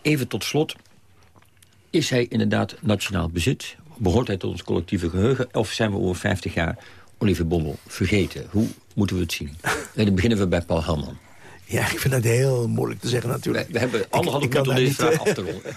L: even tot slot. Is hij inderdaad nationaal bezit? Behoort hij tot ons collectieve geheugen? Of zijn we over 50 jaar Olivier Bommel vergeten? Hoe moeten we het zien? [LAUGHS] En dan beginnen we bij Paul Helman.
N: Ja, ik vind dat heel moeilijk te zeggen natuurlijk.
L: We, we hebben anderhalf
N: kan
L: minuut om deze vraag
N: niet,
L: af te ronden. [LAUGHS]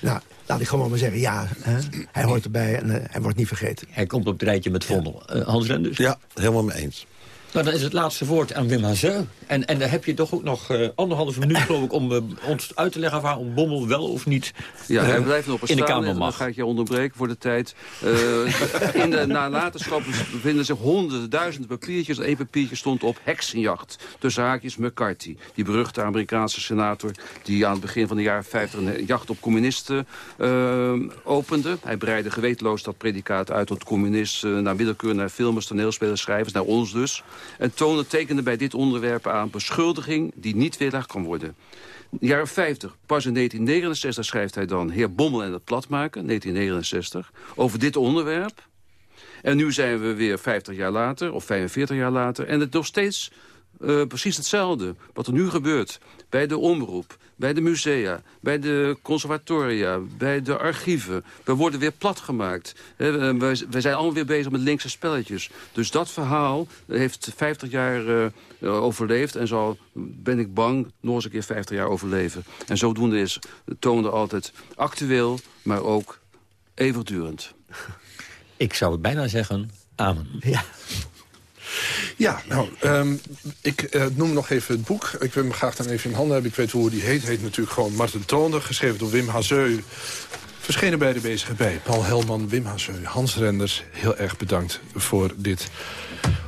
N: Nou, laat ik gewoon maar zeggen, ja, hè, hij hoort erbij en eh, hij wordt niet vergeten.
L: Hij komt op het rijtje met Vondel. Eh, Hans Renders?
O: Ja, helemaal mee eens.
L: Nou, dan is het laatste woord aan Wim Hazeu. En, en daar heb je toch ook nog eh, anderhalve minuut, [COUGHS] geloof ik... om eh, ons uit te leggen waarom Bommel wel of niet
M: Ja,
L: eh,
M: hij blijft nog op
L: in de
M: staan.
L: Kamer
M: Dan ga ik je onderbreken voor de tijd. Eh, in de nalatenschap bevinden zich honderden, duizenden papiertjes. Eén papiertje stond op heksenjacht. Tussen haakjes McCarthy. Die beruchte Amerikaanse senator... die aan het begin van de jaren 50 een jacht op communisten eh, opende. Hij breidde gewetenloos dat predicaat uit tot communist... eh, naar willekeur, naar filmers, toneelspelers, schrijvers, naar ons dus. En toonde tekende bij dit onderwerp aan beschuldiging... die niet weerlegd kan worden. De jaren 50, pas in 1969 schrijft hij dan... Heer Bommel en het platmaken, 1969, over dit onderwerp. En nu zijn we weer 50 jaar later, of 45 jaar later... en het nog steeds eh, precies hetzelfde. Wat er nu gebeurt bij de omroep, bij de musea... bij de conservatoria, bij de archieven. We worden weer platgemaakt. Hè, we, zijn allemaal weer bezig met linkse spelletjes. Dus dat verhaal heeft 50 jaar eh, eh, overleefd... en zal, ben ik bang, nog eens een keer 50 jaar overleven. En zodoende is toonde altijd actueel, maar ook eeuwigdurend.
L: Ik zou het bijna zeggen, amen.
N: Ja.
H: Ja, nou, ehm, ik eh, noem nog even het boek. Ik wil hem graag dan even in handen hebben. Ik weet hoe die heet. heet natuurlijk gewoon Martin Toonder. Geschreven door Wim Hazeu. Verschenen bij de bij. Paul Helman, Wim Hazeu, Hans Renders. Heel erg bedankt voor dit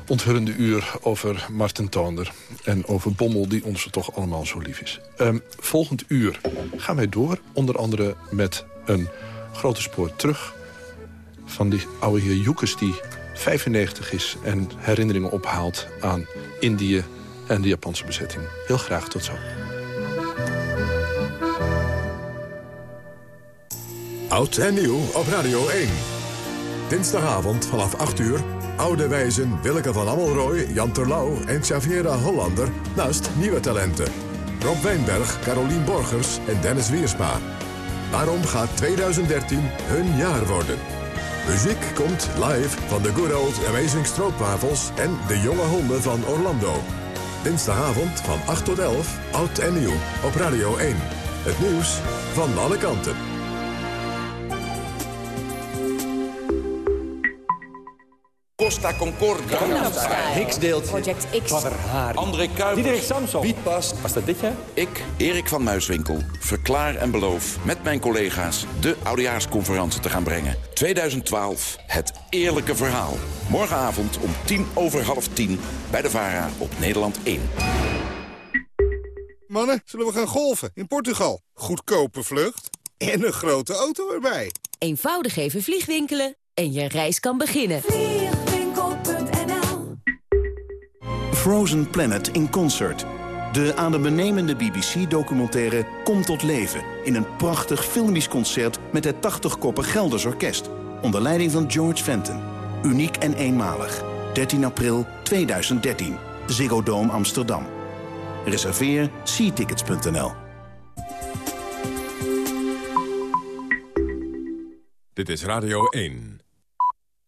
H: onthullende uur over Martin Toonder. En over Bommel, die ons toch allemaal zo lief is. Ehm, volgend uur gaan wij door. Onder andere met een grote spoor terug van die oude heer Joekes die 95 is... en herinneringen ophaalt aan Indië en de Japanse bezetting. Heel graag, tot zo.
G: Oud en nieuw op Radio 1. Dinsdagavond vanaf 8 uur. Oude wijzen Willeke van Ammelrooy, Jan Terlouw en Xaviera Hollander... naast nieuwe talenten. Rob Wijnberg, Carolien Borgers en Dennis Wiersma. Waarom gaat 2013 hun jaar worden? Muziek komt live van de Good Old Amazing Stroopwafels en de jonge honden van Orlando. Dinsdagavond van 8 tot 11, oud en nieuw, op Radio 1. Het nieuws van alle kanten.
T: Costa Concordia.
E: Hicks deelt.
T: Project X.
E: Haar.
T: André Kuipers.
E: Diederik Samson.
T: Wietpas.
E: Was dat dit jaar?
T: Ik, Erik van Muiswinkel, verklaar en beloof met mijn collega's de oudejaarsconferentie te gaan brengen. 2012, het eerlijke verhaal. Morgenavond om tien over half tien bij de VARA op Nederland 1.
F: Mannen, zullen we gaan golfen in Portugal? Goedkope vlucht en een grote auto erbij.
U: Eenvoudig even vliegwinkelen en je reis kan beginnen.
V: Frozen Planet in Concert. De adembenemende BBC-documentaire komt tot leven... in een prachtig filmisch concert met het 80-koppen Gelders Orkest... onder leiding van George Fenton. Uniek en eenmalig. 13 april 2013. Ziggo Dome Amsterdam. Reserveer seatickets.nl.
G: Dit is Radio 1.